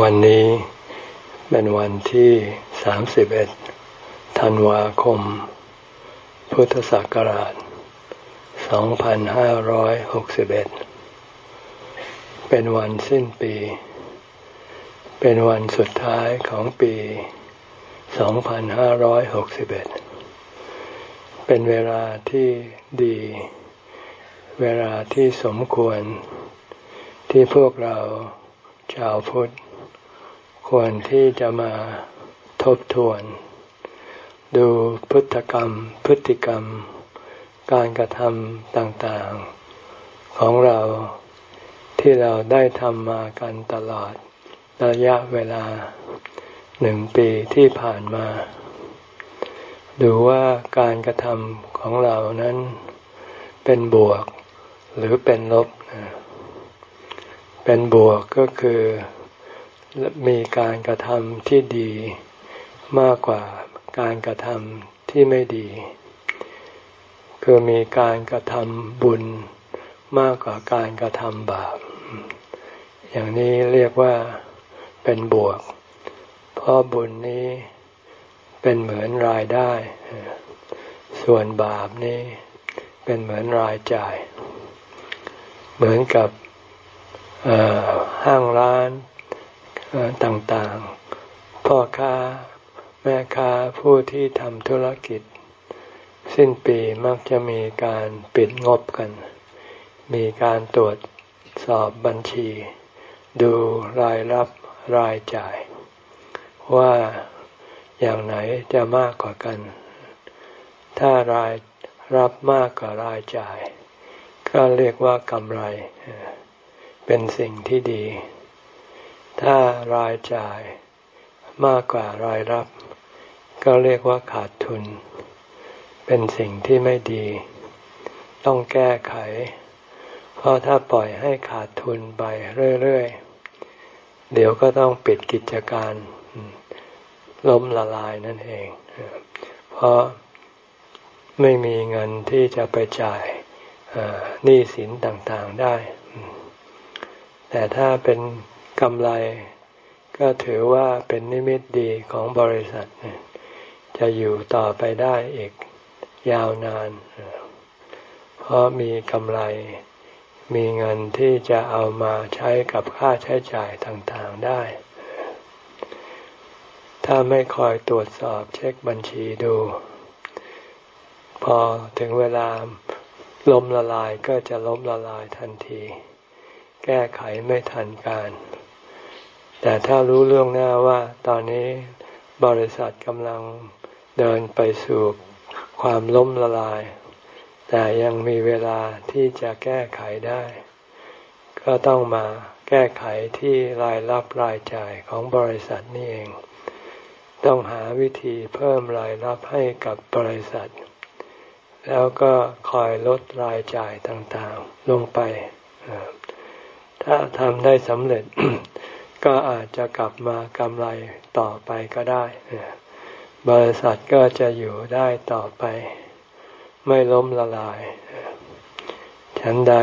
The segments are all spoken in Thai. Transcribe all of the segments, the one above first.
วันนี้เป็นวันที่ 31 ธันวาคม พุทธศักราช 2561 เป็นวันสิ้นปี เป็นวันสุดท้ายของปี 2561 เป็นเวลาที่ดี เวลาที่สมควรที่พวกเราชาวพุทธ ควรที่จะมาทบทวน ดูพฤติกรรม พฤติกรรม การกระทำต่างๆ ของเราที่เราได้ทำมากันตลอดระยะเวลาหนึ่งปีที่ผ่านมา ดูว่าการกระทำของเรานั้นเป็นบวกหรือเป็นลบ เป็นบวกก็คือ มีการกระทำที่ดี มากกว่าการกระทำที่ไม่ดี คือมีการกระทำบุญมากกว่าการกระทำบาป อย่างนี้เรียกว่าเป็นบวก เพราะบุญนี้เป็นเหมือนรายได้ ส่วนบาปนี้เป็นเหมือนรายจ่าย เหมือนกับห้างร้าน ต่างๆ พ่อค้า แม่ค้าผู้ที่ทำธุรกิจ สิ้นปีมักจะมีการปิดงบกัน มีการตรวจสอบบัญชี ดูรายรับรายจ่าย ว่าอย่างไหนจะมากกว่ากัน ถ้ารายรับมากกว่ารายจ่าย ก็เรียกว่ากำไร เป็นสิ่งที่ดี ถ้ารายจ่ายมากกว่ารายรับ ก็เรียกว่าขาดทุน เป็นสิ่งที่ไม่ดี ต้องแก้ไข เพราะถ้าปล่อยให้ขาดทุนไปเรื่อยๆ เดี๋ยวก็ต้องปิดกิจการล้มละลายนั่นเอง เพราะไม่มีเงินที่จะไปจ่ายหนี้สินต่างๆได้ แต่ถ้าเป็น กำไร ก็ถือว่าเป็นนิมิตดีของบริษัท จะอยู่ต่อไปได้อีกยาวนาน เพราะมีกำไร มีเงินที่จะเอามาใช้กับค่าใช้จ่ายต่างๆได้ ถ้าไม่คอยตรวจสอบเช็คบัญชีดู พอถึงเวลาล้มละลายก็จะล้มละลายทันที แก้ไขไม่ทันการ แต่ถ้ารู้เรื่องหน้าว่าตอนนี้บริษัทกำลังเดินไปสู่ความล้มละลาย แต่ยังมีเวลาที่จะแก้ไขได้ ก็ต้องมาแก้ไขที่รายรับรายจ่ายของบริษัทนี่เอง ต้องหาวิธีเพิ่มรายรับให้กับบริษัท แล้วก็คอยลดรายจ่ายต่างๆลงไป ถ้าทำได้สำเร็จ ก็อาจจะกลับมากำไรต่อไปก็ได้ บริษัทก็จะอยู่ได้ต่อไป ไม่ล้มละลาย ฉันใด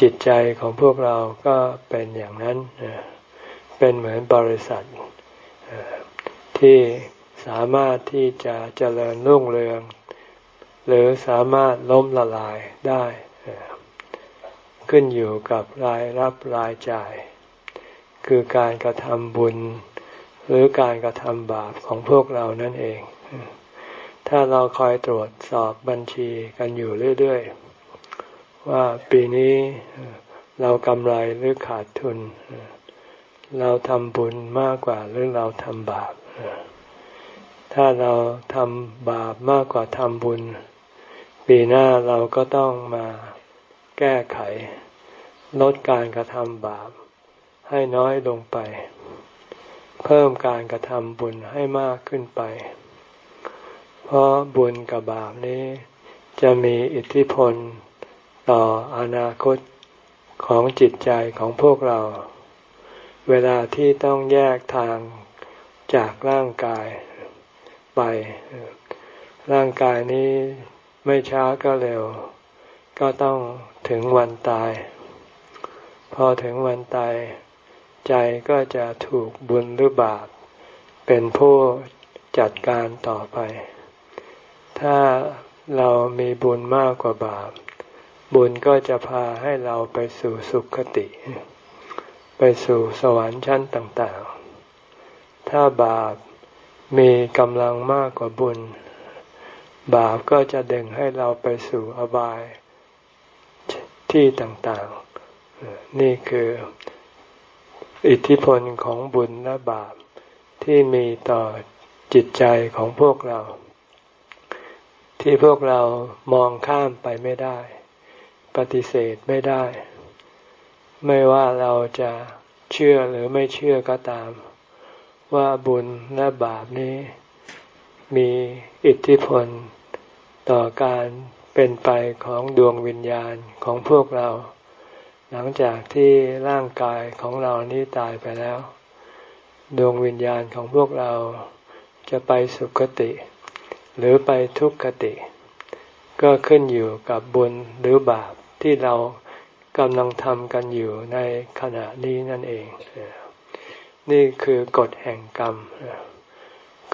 จิตใจของพวกเราก็เป็นอย่างนั้น เป็นเหมือนบริษัท ที่สามารถที่จะเจริญรุ่งเรือง หรือสามารถล้มละลายได้ ขึ้นอยู่กับรายรับรายจ่าย คือการกระทำบุญ หรือการกระทำบาปของพวกเรานั่นเอง ถ้าเราคอยตรวจสอบบัญชีกันอยู่เรื่อยๆ ว่าปีนี้เรากำไรหรือขาดทุน เราทำบุญมากกว่าหรือเราทำบาป ถ้าเราทำบาปมากกว่าทำบุญ ปีหน้าเราก็ต้องมาแก้ไข ลดการกระทำบาป ให้น้อยลงไป เพิ่มการกระทำบุญให้มากขึ้นไป เพราะบุญกับบาปนี้ จะมีอิทธิพลต่ออนาคตของจิตใจของพวกเรา เวลาที่ต้องแยกทางจากร่างกายไป ร่างกายนี้ไม่ช้าก็เร็ว ก็ต้องถึงวันตาย พอถึงวันตาย ใจก็จะถูกบุญหรือบาป เป็นผู้จัดการต่อไป ถ้าเรามีบุญมากกว่าบาป บุญก็จะพาให้เราไปสู่สุคติ ไปสู่สวรรค์ชั้นต่างๆ ถ้าบาปมีกำลังมากกว่าบุญ บาปก็จะดึงให้เราไปสู่อบายที่ต่างๆ นี่คือ อิทธิพลของบุญและบาปที่มีต่อจิตใจของพวกเรา ที่พวกเรามองข้ามไปไม่ได้ ปฏิเสธไม่ได้ ไม่ว่าเราจะเชื่อหรือไม่เชื่อก็ตาม ว่าบุญและบาปนี้ มีอิทธิพลต่อการเป็นไปของดวงวิญญาณของพวกเรา หลังจากที่ร่างกายของเรานี้ตายไปแล้ว ดวงวิญญาณของพวกเราจะไปสุคติ หรือไปทุกขติ ก็ขึ้นอยู่กับบุญหรือบาปที่เรากำลังทำกันอยู่ในขณะนี้นั่นเอง นี่คือกฎแห่งกรรม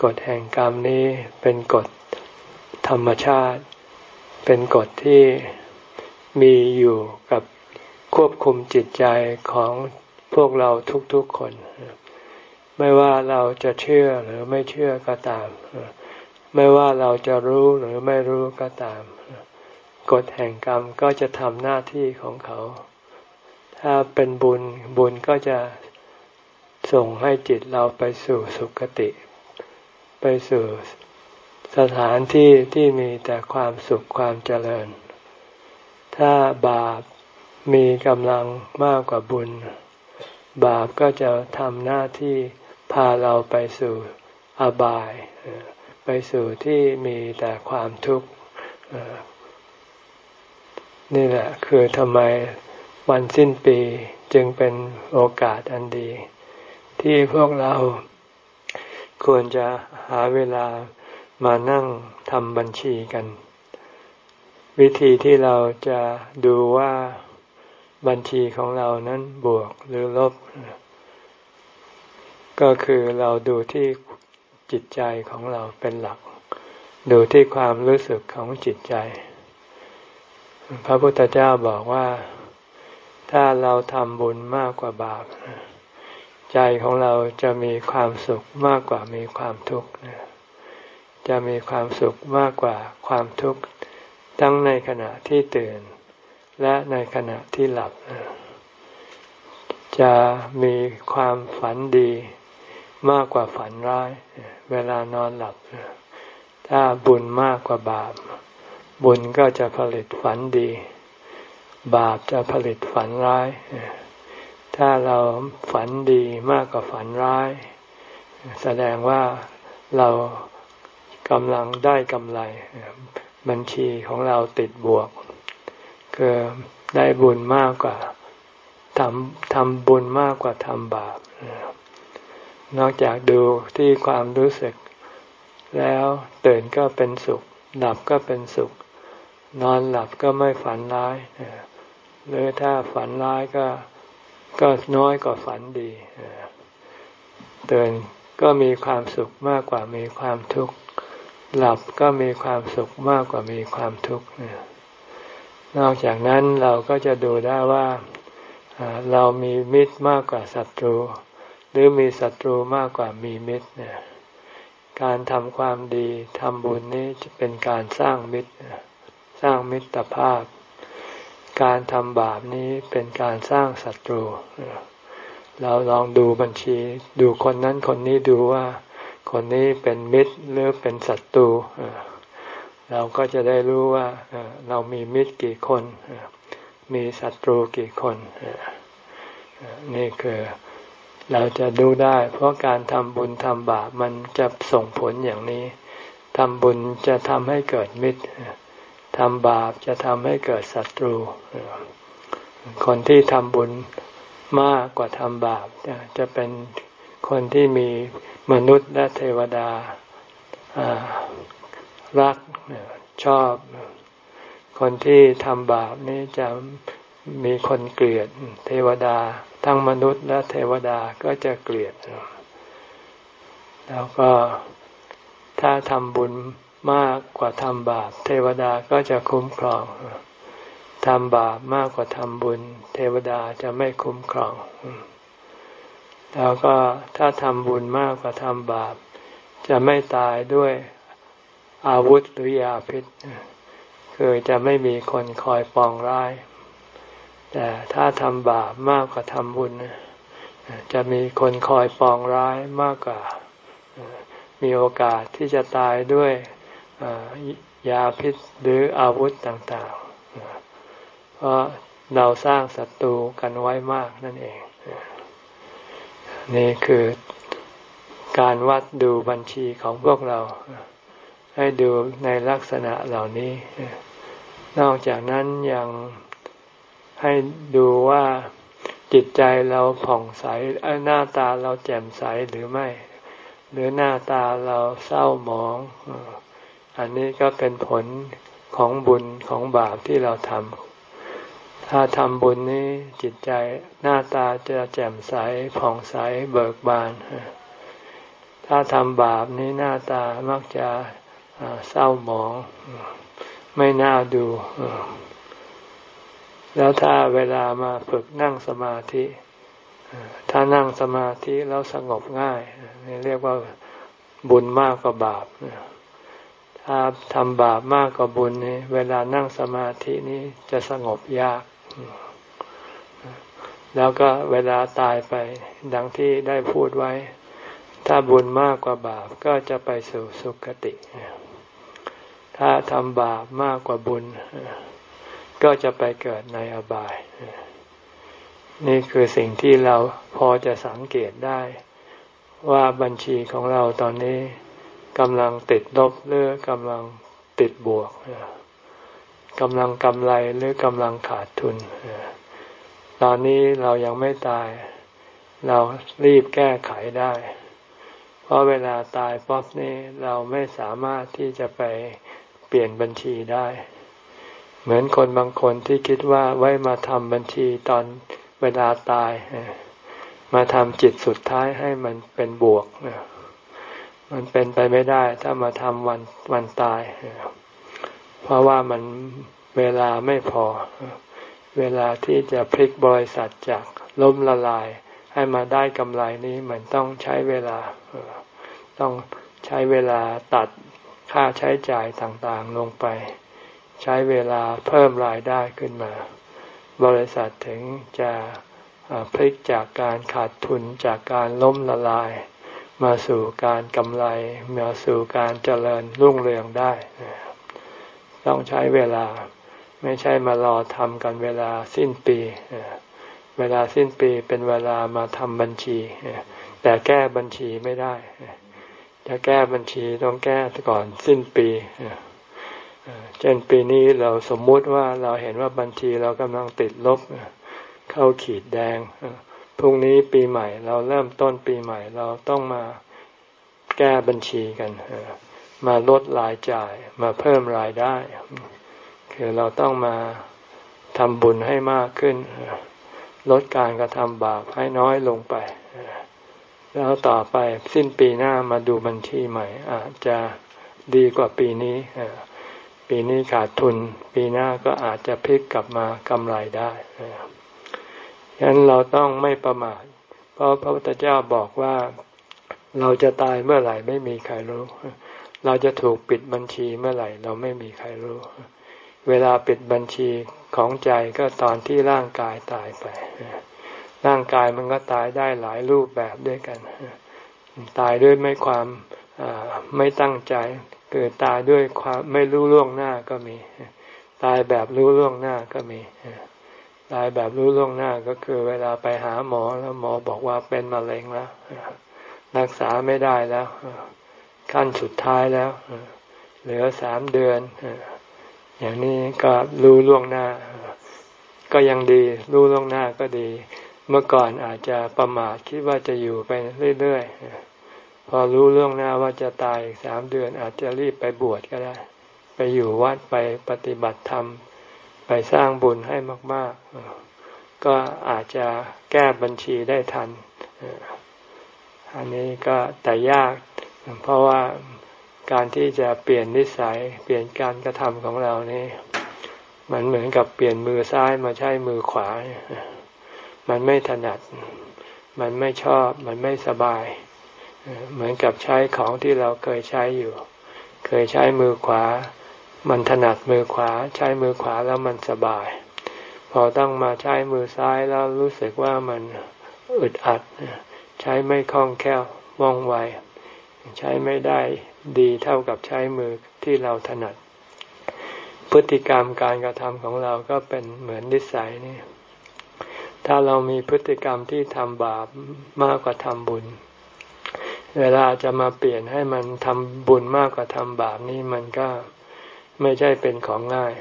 กฎแห่งกรรมนี้เป็นกฎธรรมชาติ เป็นกฎที่มีอยู่กับ ควบคุมจิตใจของพวกเราทุกๆคน ไม่ว่าเราจะเชื่อหรือไม่เชื่อก็ตาม ไม่ว่าเราจะรู้หรือไม่รู้ก็ตาม กฎแห่งกรรมก็จะทำหน้าที่ของเขา ถ้าเป็นบุญบุญก็จะส่งให้จิตเราไปสู่สุคติ ไปสู่สถานที่ที่มีแต่ความสุขความเจริญ ถ้าบาป มีกำลังมากกว่าบุญ บาปก็จะทำหน้าที่พาเราไปสู่อบาย ไปสู่ที่มีแต่ความทุกข์นี่แหละคือทำไมวันสิ้นปีจึงเป็นโอกาสอันดี ที่พวกเราควรจะหาเวลามานั่งทำบัญชีกัน วิธีที่เราจะดูว่า บัญชีของเรานั้นบวกหรือลบ ก็คือเราดูที่จิตใจของเราเป็นหลัก ดูที่ความรู้สึกของจิตใจ พระพุทธเจ้าบอกว่าถ้าเราทำบุญมากกว่าบาปใจของเราจะมีความสุขมากกว่ามีความทุกข์จะมีความสุขมากกว่าความทุกข์ทั้งในขณะที่ตื่น และในขณะที่หลับ จะมีความฝันดีมากกว่าฝันร้าย เวลานอนหลับ ถ้าบุญมากกว่าบาป บุญก็จะผลิตฝันดี บาปจะผลิตฝันร้าย ถ้าเราฝันดีมากกว่าฝันร้าย แสดงว่าเรากำลังได้กำไร บัญชีของเราติดบวก คือได้บุญมากกว่าทำทำบุญมากกว่าทำบาป นอกจากดูที่ความรู้สึก แล้วตื่นก็เป็นสุขหลับก็เป็นสุข นอนหลับก็ไม่ฝันร้ายหรือถ้าฝันร้ายก็ก็น้อยกว่าฝันดีตื่นก็มีความสุขมากกว่ามีความทุกข์หลับก็มีความสุขมากกว่ามีความทุกข์น นอกจากนั้นเราก็จะดูได้ว่าเรามีมิตรมากกว่าศัตรู หรือมีศัตรูมากกว่ามีมิตรเนี่ยการทำความดีทำบุญนี้จะเป็นการสร้างมิตร สร้างมิตรภาพ การทำบาปนี้เป็นการสร้างศัตรู เราลองดูบัญชี ดูคนนั้นคนนี้ดูว่า คนนี้เป็นมิตรหรือเป็นศัตรูเราก็จะได้รู้ว่าเรามีมิตรกี่คน มีศัตรูกี่คนนี่คือเราจะดูได้ เพราะการทำบุญทำบาปมันจะส่งผลอย่างนี้ทำบุญจะทำให้เกิดมิตรทำบาปจะทำให้เกิดศัตรู คนที่ทำบุญมากกว่าทำบาปจะเป็นคนที่มีมนุษย์และเทวดา รักชอบ คนที่ทำบาปนี้จะมีคนเกลียดเทวดา ทั้งมนุษย์และเทวดาก็จะเกลียด แล้วก็ถ้าทำบุญมากกว่าทำบาป เทวดาก็จะคุ้มครองทำบาปมากกว่าทำบุญ เทวดาจะไม่คุ้มครอง แล้วก็ถ้าทำบุญมากกว่าทำบาป จะไม่ตายด้วย อาวุธหรือยาพิษคือจะไม่มีคนคอยปองร้าย แต่ถ้าทำบาปมากกว่าทำบุญ จะมีคนคอยปองร้ายมากกว่า มีโอกาสที่จะตายด้วยยาพิษหรืออาวุธต่างๆ เพราะเราสร้างศัตรูกันไว้มากนั่นเอง นี่คือการวัดดูบัญชีของพวกเรา ให้ดูในลักษณะเหล่านี้ นอกจากนั้นยังให้ดูว่าจิตใจเราผ่องใสหน้าตาเราแจ่มใสหรือไม่ หรือหน้าตาเราเศร้าหมอง อันนี้ก็เป็นผลของบุญของบาปที่เราทำ ถ้าทำบุญนี้จิตใจหน้าตาจะแจ่มใสผ่องใสเบิกบาน ถ้าทำบาปนี้หน้าตามักจะ เศร้าหมอง ไม่น่าดู แล้วถ้าเวลามาฝึกนั่งสมาธิถ้านั่งสมาธิแล้วสงบง่ายนี่เรียกว่าบุญมากกว่าบาปถ้าทำบาปมากกว่าบุญนี่เวลานั่งสมาธินี้จะสงบยาก แล้วก็เวลาตายไป ดังที่ได้พูดไว้ ถ้าบุญมากกว่าบาปก็จะไปสู่สุคติ ถ้าทำบาปมากกว่าบุญ ก็จะไปเกิดในอบาย นี่คือสิ่งที่เราพอจะสังเกตได้ ว่าบัญชีของเราตอนนี้กำลังติดลบหรือกำลังติดบวกกำลังกำไรหรือกำลังขาดทุน ตอนนี้เรายังไม่ตาย เรารีบแก้ไขได้ เพราะเวลาตายป๊อบนี้เราไม่สามารถที่จะไป ปลี่ยนบัญชีได้ เหมือนคนบางคนที่คิดว่าไว้มาทำบัญชีตอนเวลาตาย มาทำจิตสุดท้ายให้มันเป็นบวก มันเป็นไปไม่ได้ ถ้ามาทำวันวันตาย เพราะว่ามันเวลาไม่พอ เวลาที่จะพลิกบริษัทจากล้มละลาย ให้มาได้กำไรนี้มันต้องใช้เวลา ต้องใช้เวลาตัด ค่าใช้จ่ายต่างๆลงไป ใช้เวลาเพิ่มรายได้ขึ้นมา บริษัทถึงจะพลิกจากการขาดทุนจากการล้มละลาย มาสู่การกำไรมาสู่การเจริญรุ่งเรืองได้ ต้องใช้เวลาไม่ใช่มารอทำกันเวลาสิ้นปีเวลาสิ้นปีเป็นเวลามาทำบัญชี แต่แก้บัญชีไม่ได้ จะแก้บัญชีต้องแก้ก่อนสิ้นปีเช่นปีนี้เราสมมุติว่าเราเห็นว่าบัญชีเรากำลังติดลบเข้าขีดแดงพรุ่งนี้ปีใหม่ เราเริ่มต้นปีใหม่ เราต้องมาแก้บัญชีกันมาลดรายจ่ายมาเพิ่มรายได้ คือเราต้องมาทำบุญให้มากขึ้น ลดการกระทำบาปให้น้อยลงไป แล้วต่อไปสิ้นปีหน้ามาดูบัญชีใหม่ อาจจะดีกว่าปีนี้ปีนี้ขาดทุน ปีหน้าก็อาจจะพลิกกลับมากำไรได้ฉะนั้นเราต้องไม่ประมาท เพราะพระพุทธเจ้าบอกว่าเราจะตายเมื่อไหร่ไม่มีใครรู้ เราจะถูกปิดบัญชีเมื่อไหร่ เราไม่มีใครรู้ เวลาปิดบัญชีของใจก็ตอนที่ร่างกายตายไป ร่างกายมันก็ตายได้หลายรูปแบบด้วยกัน ตายด้วยไม่ความไม่ตั้งใจเกิดตายด้วยความไม่รู้ล่วงหน้าก็มี ตายแบบรู้ล่วงหน้าก็มี ตายแบบรู้ล่วงหน้าก็คือ เวลาไปหาหมอแล้วหมอบอกว่าเป็นมะเร็งแล้วรักษาไม่ได้แล้วขั้นสุดท้ายแล้วเหลือสามเดือนอย่างนี้ก็รู้ล่วงหน้า ก็ยังดี รู้ล่วงหน้าก็ดี เมื่อก่อนอาจจะประมาทคิดว่าจะอยู่ไปเรื่อยๆ พอรู้ล่วงหน้าว่าจะตายอีกสามเดือนอาจจะรีบไปบวชก็ได้ ไปอยู่วัดไปปฏิบัติธรรม ไปสร้างบุญให้มาก ๆ ก็อาจจะแก้บัญชีได้ทัน อันนี้ก็แต่ยาก เพราะว่าการที่จะเปลี่ยนนิสัย เปลี่ยนการกระทำของเรานี่ มันเหมือนกับเปลี่ยนมือซ้ายมาใช้มือขวา มันไม่ถนัด มันไม่ชอบ มันไม่สบาย เหมือนกับใช้ของที่เราเคยใช้อยู่ เคยใช้มือขวา มันถนัดมือขวา ใช้มือขวาแล้วมันสบาย พอต้องมาใช้มือซ้ายแล้วรู้สึกว่ามันอึดอัด ใช้ไม่คล่องแคล่วว่องไว ใช้ไม่ได้ดีเท่ากับใช้มือที่เราถนัด พฤติกรรมการกระทำของเราก็เป็นเหมือนนิสัยนี่ ถ้าเรามีพฤติกรรมที่ทำบาปมากกว่าทำบุญ เวลาจะมาเปลี่ยนให้มันทำบุญมากกว่าทำบาปนี่มันก็ไม่ใช่เป็นของง่าย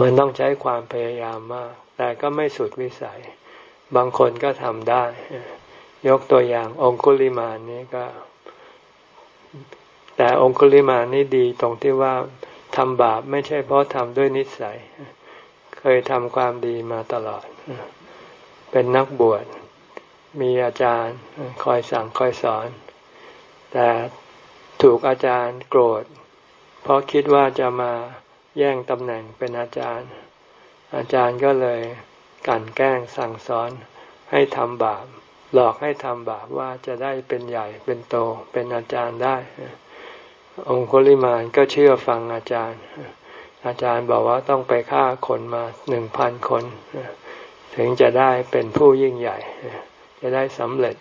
มันต้องใช้ความพยายามมาก แต่ก็ไม่สุดวิสัย บางคนก็ทำได้ ยกตัวอย่างองคุลิมานนี้ก็ แต่องคุลิมานนี่ดีตรงที่ว่าทำบาปไม่ใช่เพราะทำด้วยนิสัย เคยทำความดีมาตลอด เป็นนักบวช มีอาจารย์คอยสั่งคอยสอน แต่ถูกอาจารย์โกรธ เพราะคิดว่าจะมาแย่งตำแหน่งเป็นอาจารย์ อาจารย์ก็เลยกันแกล้งสั่งสอนให้ทำบาปหลอกให้ทำบาปว่าจะได้เป็นใหญ่เป็นโตเป็นอาจารย์ได้ องคุลิมานก็เชื่อฟังอาจารย์ อาจารย์บอกว่าต้องไปฆ่าคนมาหนึ่งพันคน ถึงจะได้เป็นผู้ยิ่งใหญ่ จะได้สำเร็จ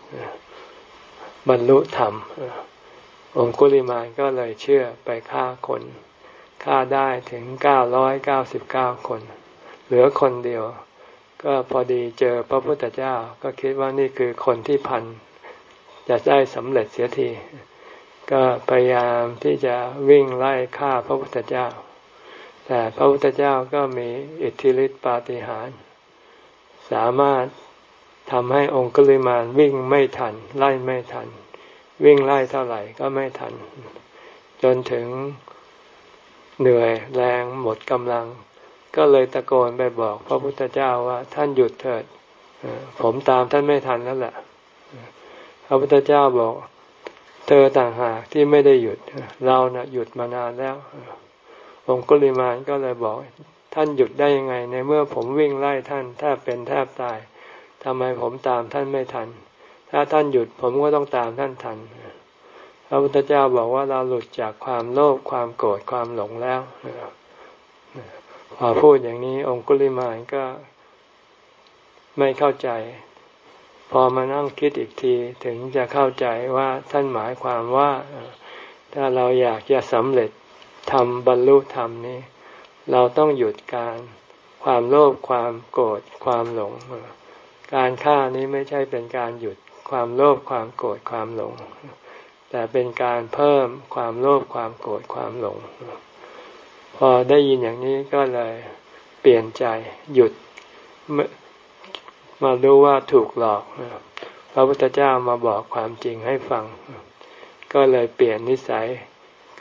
บรรลุธรรม องคุลิมานก็เลยเชื่อไปฆ่าคนฆ่าได้ถึงเก้าร้อยเก้าสิบเก้าคน เหลือคนเดียว ก็พอดีเจอพระพุทธเจ้า ก็คิดว่านี่คือคนที่พัน จะได้สำเร็จเสียที ก็พยายามที่จะวิ่งไล่ฆ่าพระพุทธเจ้า แต่พระพุทธเจ้าก็มีอิทธิฤทธิปาฏิหาริย์ สามารถทำให้องคุลิมานวิ่งไม่ทัน ไล่ไม่ทัน วิ่งไล่เท่าไหร่ก็ไม่ทัน จนถึงเหนื่อยแรงหมดกำลัง ก็เลยตะโกนไปบอกพระพุทธเจ้าว่าท่านหยุดเถิดผมตามท่านไม่ทันแล้วแหละพระพุทธเจ้าบอก เธอต่างหากที่ไม่ได้หยุด เรานะ่ะหยุดมานานแล้วองคุลิมานก็เลยบอก ท่านหยุดได้ยังไง ในเมื่อผมวิ่งไล่ท่านแทบเป็นแทบตายทำไมผมตามท่านไม่ทัน ถ้าท่านหยุดผมก็ต้องตามท่านทัน พระพุทธเจ้าบอกว่าเราหลุดจากความโลภความโกรธความหลงแล้วพอพูดอย่างนี้ องคุลิมานก็ไม่เข้าใจ พอมานั่งคิดอีกทีถึงจะเข้าใจว่าท่านหมายความว่าถ้าเราอยากจะสำเร็จทำบรรลุธรรมนี้ เราต้องหยุดการความโลภความโกรธความหลง การฆ่านี้ไม่ใช่เป็นการหยุดความโลภความโกรธความหลง แต่เป็นการเพิ่มความโลภความโกรธความหลง พอได้ยินอย่างนี้ก็เลยเปลี่ยนใจหยุดมารู้ว่าถูกหลอกพระพุทธเจ้ามาบอกความจริงให้ฟัง ก็เลยเปลี่ยนนิสัย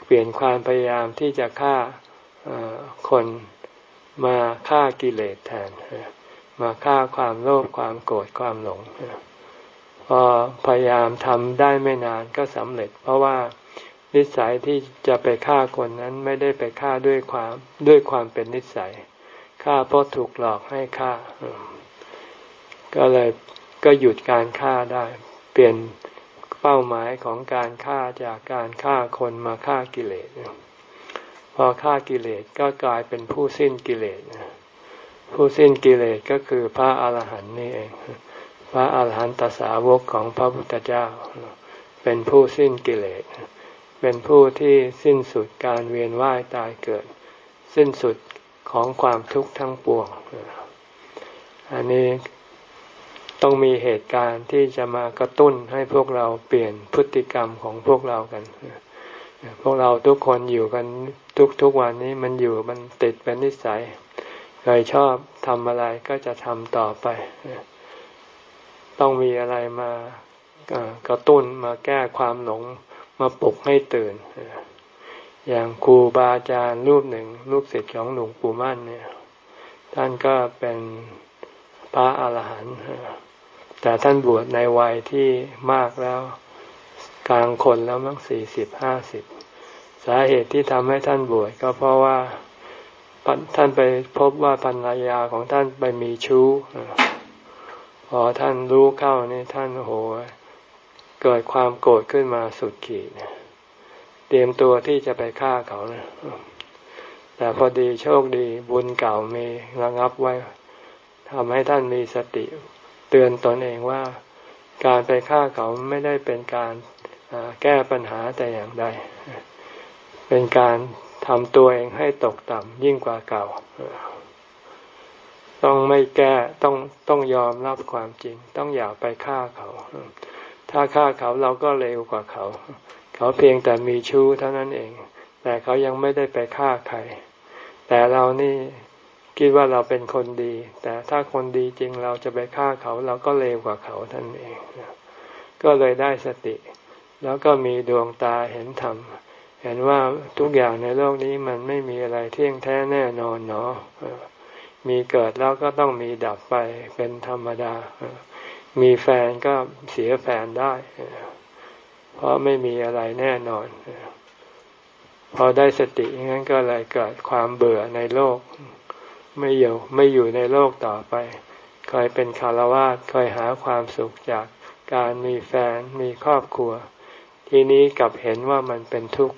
เปลี่ยนความพยายามที่จะฆ่า คนมาฆ่ากิเลสแทน มาฆ่าความโลภความโกรธความหลงพอพยายามทำได้ไม่นานก็สำเร็จ เพราะว่านิสัยที่จะไปฆ่าคนนั้นไม่ได้ไปฆ่าด้วยความด้วยความเป็นนิสัยฆ่าเพราะถูกหลอกให้ฆ่า ก็เลยก็หยุดการฆ่าได้ เปลี่ยนเป้าหมายของการฆ่าจากการฆ่าคนมาฆ่ากิเลส พอฆ่ากิเลสก็กลายเป็นผู้สิ้นกิเลสผู้สิ้นกิเลสก็คือพระอาหารหันต์นี่เอง พระอาหารหันตสาวกของพระพุทธเจ้า เป็นผู้สิ้นกิเลส เป็นผู้ที่สิ้นสุดการเวียนว่ายตายเกิด สิ้นสุดของความทุกข์ทั้งปวง อันนี้ต้องมีเหตุการณ์ที่จะมากระตุ้นให้พวกเราเปลี่ยนพฤติกรรมของพวกเรากัน พวกเราทุกคนอยู่กัน ทุกทุกวันนี้มันอยู่มันติดเป็นนิสัยเคยชอบทำอะไรก็จะทำต่อไป ต้องมีอะไรมากระตุ้นมาแก้ความหลงมาปลุกให้ตื่น อย่างครูบาอาจารย์รูปหนึ่งลูกศิษย์ของหลวงปู่มั่นเนี่ย ท่านก็เป็นพระอาหารหันต์แต่ท่านบวชในวัยที่มากแล้ว กลางคนแล้วมั้งสี่สิบห้าสิบ สาเหตุที่ทำให้ท่านบวชก็เพราะว่าท่านไปพบว่าภรรยาของท่านไปมีชู้พอท่านรู้เข้านี่ท่านโหเกิดความโกรธขึ้นมาสุดขีดเตรียมตัวที่จะไปฆ่าเขานะแต่พอดีโชคดีบุญเก่ามีระงับไว้ทำให้ท่านมีสติ เตือนตนเองว่า การไปฆ่าเขาไม่ได้เป็นการแก้ปัญหาแต่อย่างใด เป็นการทำตัวเองให้ตกต่ำยิ่งกว่าเก่า ต้องไม่แก้ต้องต้องยอมรับความจริง ต้องอย่าไปฆ่าเขา ถ้าฆ่าเขาเราก็เร็วกว่าเขา เขาเพียงแต่มีชู้เท่านั้นเอง แต่เขายังไม่ได้ไปฆ่าใคร แต่เรานี่คิดว่าเราเป็นคนดี แต่ถ้าคนดีจริงเราจะไปฆ่าเขาเราก็เลวกว่าเขาท่านเอง ก็เลยได้สติ แล้วก็มีดวงตาเห็นธรรม เห็นว่าทุกอย่างในโลกนี้มันไม่มีอะไรเที่ยงแท้แน่นอนเนาะมีเกิดแล้วก็ต้องมีดับไปเป็นธรรมดา มีแฟนก็เสียแฟนได้ เพราะไม่มีอะไรแน่นอน พอได้สติงั้นก็เลยเกิดความเบื่อในโลก ไม่อยู่ไม่อยู่ในโลกต่อไปคอยเป็นคารวะคอยหาความสุขจากการมีแฟนมีครอบครัว ทีนี้กลับเห็นว่ามันเป็นทุกข์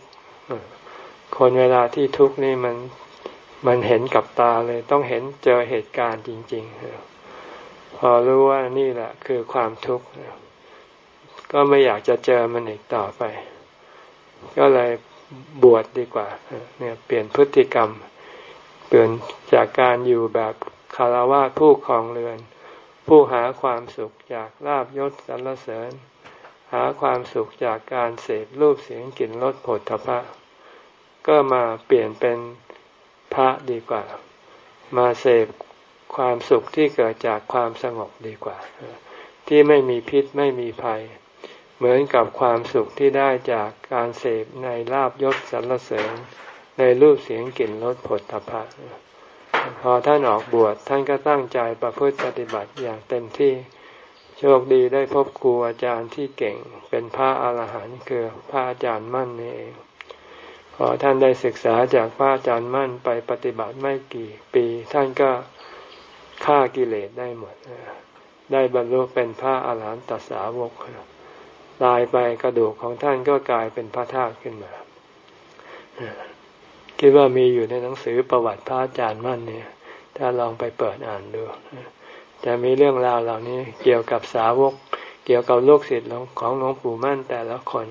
คนเวลาที่ทุกข์นี่มันมันเห็นกับตาเลย ต้องเห็นเจอเหตุการณ์จริง ๆ พอรู้ว่านี่แหละ คือความทุกข์ก็ไม่อยากจะเจอมันอีกต่อไป ก็เลยบวชดดีกว่า เนี่ยเปลี่ยนพฤติกรรม เปลี่ยนจากการอยู่แบบคารวะผู้ครองเรือน ผู้หาความสุขจากลาบยศสรรเสริญ หาความสุขจากการเสพรูปเสียงกลิ่นรสผลทพะ ก็มาเปลี่ยนเป็นพระดีกว่า มาเสพความสุขที่เกิดจากความสงบดีกว่า ที่ไม่มีพิษไม่มีภัย เหมือนกับความสุขที่ได้จากการเสพในลาบยศสรรเสริญในรูปเสียงกลิ่นรสผลตภะพอท่านออกบวชท่านก็ตั้งใจประพฤติปฏิบัติอย่างเต็มที่ โชคดีได้พบครูอาจารย์ที่เก่ง เป็นพระอาหารหันต์คือพระอาจารย์มั่นนี่เอง พอท่านได้ศึกษาจากพระอาจารย์มั่นไปปฏิบัติไม่กี่ปี ท่านก็ฆ่ากิเลสได้หมด ได้บรรลุเป็นพระอาหารหันตสาวก ตายไปกระดูกของท่านก็กลายเป็นพระธาตุขึ้นมาคิดว่ามีอยู่ในหนังสือประวัติพระอาจารย์มั่นเนี่ย ถ้าลองไปเปิดอ่านดู จะมีเรื่องราวเหล่านี้เกี่ยวกับสาวก เกี่ยวกับลูกศิษย์ของหลวงปู่มั่นแต่ละคน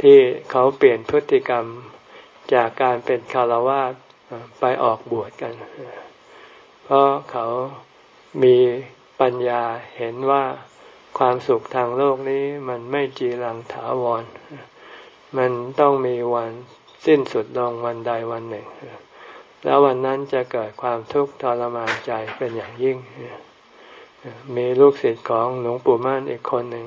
ที่เขาเปลี่ยนพฤติกรรมจากการเป็นคารวะไปออกบวชกัน เพราะเขามีปัญญาเห็นว่าความสุขทางโลกนี้มันไม่จีรังถาวร มันต้องมีวันสิ้นสุดลงวันใดวันหนึ่ง แล้ววันนั้นจะเกิดความทุกข์ทรมานใจเป็นอย่างยิ่ง มีลูกศิษย์ของหลวงปู่มั่นอีกคนหนึ่ง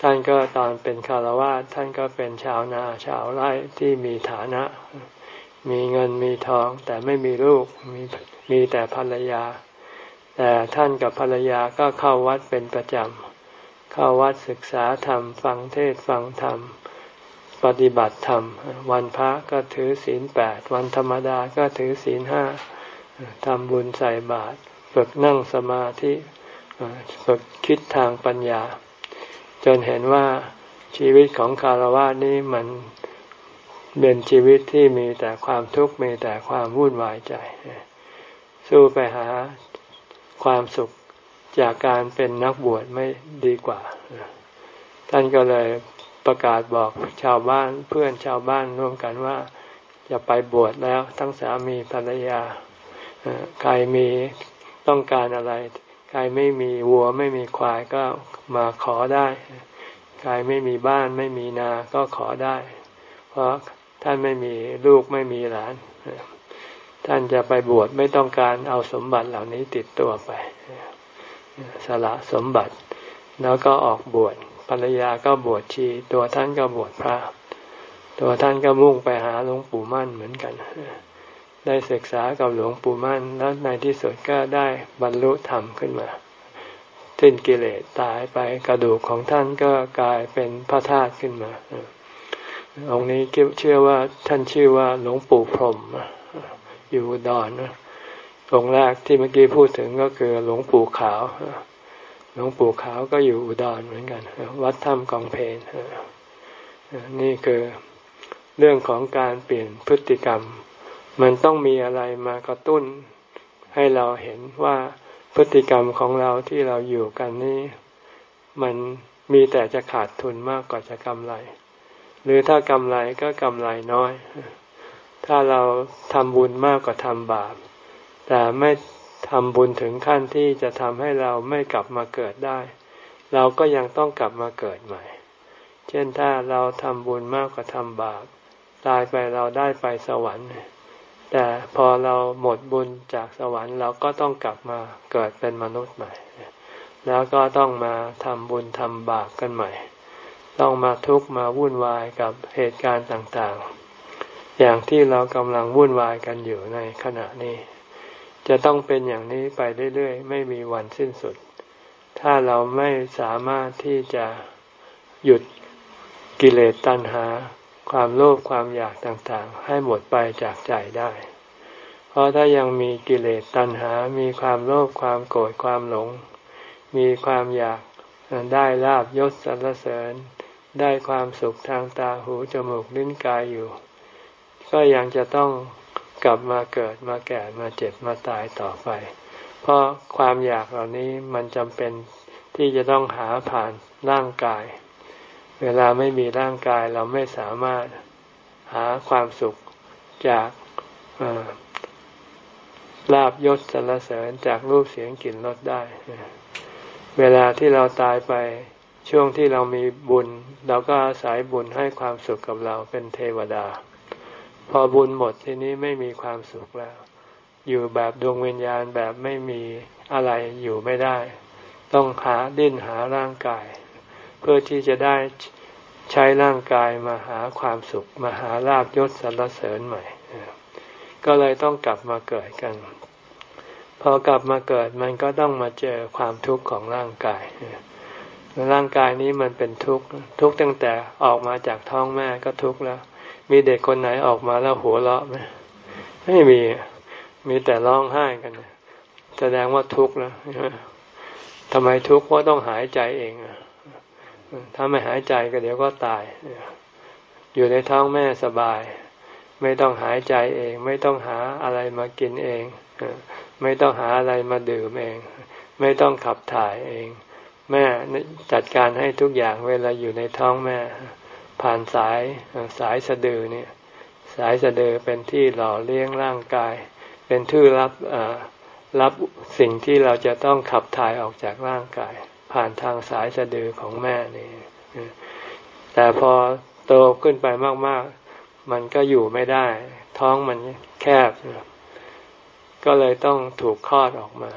ท่านก็ตอนเป็นคารวะท่านก็เป็นชาวนาชาวไร่ที่มีฐานะ มีเงินมีทองแต่ไม่มีลูกมีมีแต่ภรรยา แต่ท่านกับภรรยาก็เข้าวัดเป็นประจำเข้าวัดศึกษาธรรม ฟังเทศฟังธรรม ปฏิบัติธรรม วันพระก็ถือศีลแปดวันธรรมดาก็ถือศีลห้าทำบุญใส่บาตร ฝึกนั่งสมาธิฝึกคิดทางปัญญา จนเห็นว่าชีวิตของคารวะนี้มันเป็นชีวิตที่มีแต่ความทุกข์มีแต่ความวุ่นวายใจ สู้ไปหาความสุขจากการเป็นนักบวชไม่ดีกว่า ท่านก็เลยประกาศบอกชาวบ้านเพื่อนชาวบ้านร่วมกันว่าจะไปบวชแล้วทั้งสามีภรรยาใครมี ต้องการอะไร ใครไม่มีวัวไม่มีควายก็มาขอได้ ใครไม่มีบ้านไม่มีนาก็ขอได้ เพราะท่านไม่มีลูกไม่มีหลาน ท่านจะไปบวชไม่ต้องการเอาสมบัติเหล่านี้ติดตัวไป สละสมบัติ แล้วก็ออกบวชภรรยาก็บวชชี ตัวท่านก็บวชพระ ตัวท่านก็มุ่งไปหาหลวงปู่มั่นเหมือนกัน ได้ศึกษากับหลวงปู่มั่นแล้วในที่สุดก็ได้บรรลุธรรมขึ้นมาสิ้นกิเลสตายไปกระดูกของท่านก็กลายเป็นพระธาตุขึ้นมาองค์นี้เชื่อว่าท่านชื่อว่าหลวงปู่พรหมอยู่ดอนองค์แรกที่เมื่อกี้พูดถึงก็คือหลวงปู่ขาวหลวงปู่ขาวก็อยู่อุดรเหมือนกัน วัดถ้ำกองเพนนี่คือเรื่องของการเปลี่ยนพฤติกรรม มันต้องมีอะไรมากระตุ้นให้เราเห็นว่าพฤติกรรมของเราที่เราอยู่กันนี้มันมีแต่จะขาดทุนมากกว่าจะกำไร หรือถ้ากำไรก็กำไรน้อย ถ้าเราทำบุญมากกว่าทำบาป แต่ไม่ทำบุญถึงขั้นที่จะทำให้เราไม่กลับมาเกิดได้ เราก็ยังต้องกลับมาเกิดใหม่ เช่นถ้าเราทำบุญมากกว่าทำบาป ตายไปเราได้ไปสวรรค์ แต่พอเราหมดบุญจากสวรรค์เราก็ต้องกลับมาเกิดเป็นมนุษย์ใหม่ แล้วก็ต้องมาทำบุญทำบาปกันใหม่ ต้องมาทุกข์มาวุ่นวายกับเหตุการณ์ต่างๆ อย่างที่เรากำลังวุ่นวายกันอยู่ในขณะนี้ จะต้องเป็นอย่างนี้ไปเรื่อยๆ ไม่มีวันสิ้นสุด ถ้าเราไม่สามารถที่จะหยุดกิเลสตัณหา ความโลภความอยากต่างๆ ให้หมดไปจากใจได้ เพราะถ้ายังมีกิเลสตัณหา มีความโลภความโกรธความหลง มีความอยากได้ลาบยศสรรเสริญ ได้ความสุขทางตาหูจมูกลิ้นกายอยู่ ก็ยังจะต้องกลับมาเกิดมาแก่มาเจ็บมาตายต่อไป เพราะความอยากเหล่านี้มันจำเป็นที่จะต้องหาผ่านร่างกาย เวลาไม่มีร่างกายเราไม่สามารถหาความสุขจากลาบยศสรรเสริญจากรูปเสียงกลิ่นรสได้ เวลาที่เราตายไปช่วงที่เรามีบุญ เราก็อาศัยบุญให้ความสุขกับเราเป็นเทวดา พอบุญหมดทีนี้ไม่มีความสุขแล้ว อยู่แบบดวงวิญญาณแบบไม่มีอะไรอยู่ไม่ได้ ต้องหาดิ้นหาร่างกาย เพื่อที่จะได้ใช้ร่างกายมาหาความสุขมาหาลาบยศสรรเสริญใหม่ ก็เลยต้องกลับมาเกิดกัน พอกลับมาเกิดมันก็ต้องมาเจอความทุกข์ของร่างกายร่างกายนี้มันเป็นทุกข์ทุกข์ตั้งแต่ออกมาจากท้องแม่ก็ทุกข์แล้ว มีเด็กคนไหนออกมาแล้วหัวเราะไหมไม่มีมีแต่ร้องไห้กันแสดงว่าทุกข์แล้วทำไมทุกข์เพราะต้องหายใจเอง ถ้าไม่หายใจก็เดี๋ยวก็ตาย อยู่ในท้องแม่สบาย ไม่ต้องหายใจเอง ไม่ต้องหาอะไรมากินเอง ไม่ต้องหาอะไรมาดื่มเอง ไม่ต้องขับถ่ายเอง แม่จัดการให้ทุกอย่างเวลาอยู่ในท้องแม่ ผ่านสายสายสะดือเนี่ย สายสะดือเป็นที่หล่อเลี้ยงร่างกาย เป็นที่รับรับสิ่งที่เราจะต้องขับถ่ายออกจากร่างกาย ผ่านทางสายสะดือของแม่นี่แต่พอโตขึ้นไปมาก ๆ มันก็อยู่ไม่ได้ ท้องมันแคบ ก็เลยต้องถูกคลอดออกมา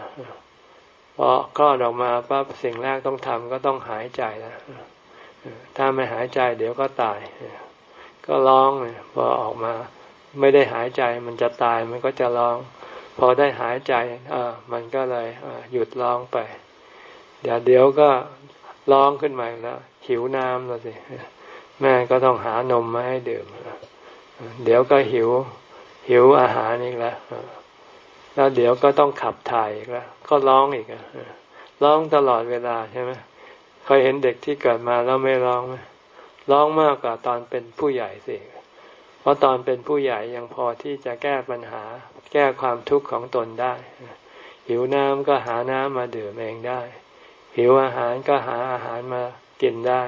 พอคลอดออกมาปั๊บสิ่งแรกต้องทำก็ต้องหายใจแล้วถ้าไม่หายใจเดี๋ยวก็ตาย ก็ร้องพอออกมา ไม่ได้หายใจมันจะตายมันก็จะร้อง พอได้หายใจมันก็เลยหยุดร้องไป เดี๋ยวเดี๋ยวก็ร้องขึ้นมาแล้วหิวน้ำแล้วสิแม่ก็ต้องหานมมาให้ดื่มเดี๋ยวก็หิวหิวอาหารอีกแล้วแล้วเดี๋ยวก็ต้องขับถ่ายอีกแล้วก็ร้องอีกร้องตลอดเวลาใช่ไหมเคยเห็นเด็กที่เกิดมาแล้วไม่ร้องไหมร้องมากกว่าตอนเป็นผู้ใหญ่สิเพราะตอนเป็นผู้ใหญ่ยังพอที่จะแก้ปัญหา แก้ความทุกข์ของตนได้ หิวน้ำก็หาน้ำมาดื่มเองได้ หิวอาหารก็หาอาหารมากินได้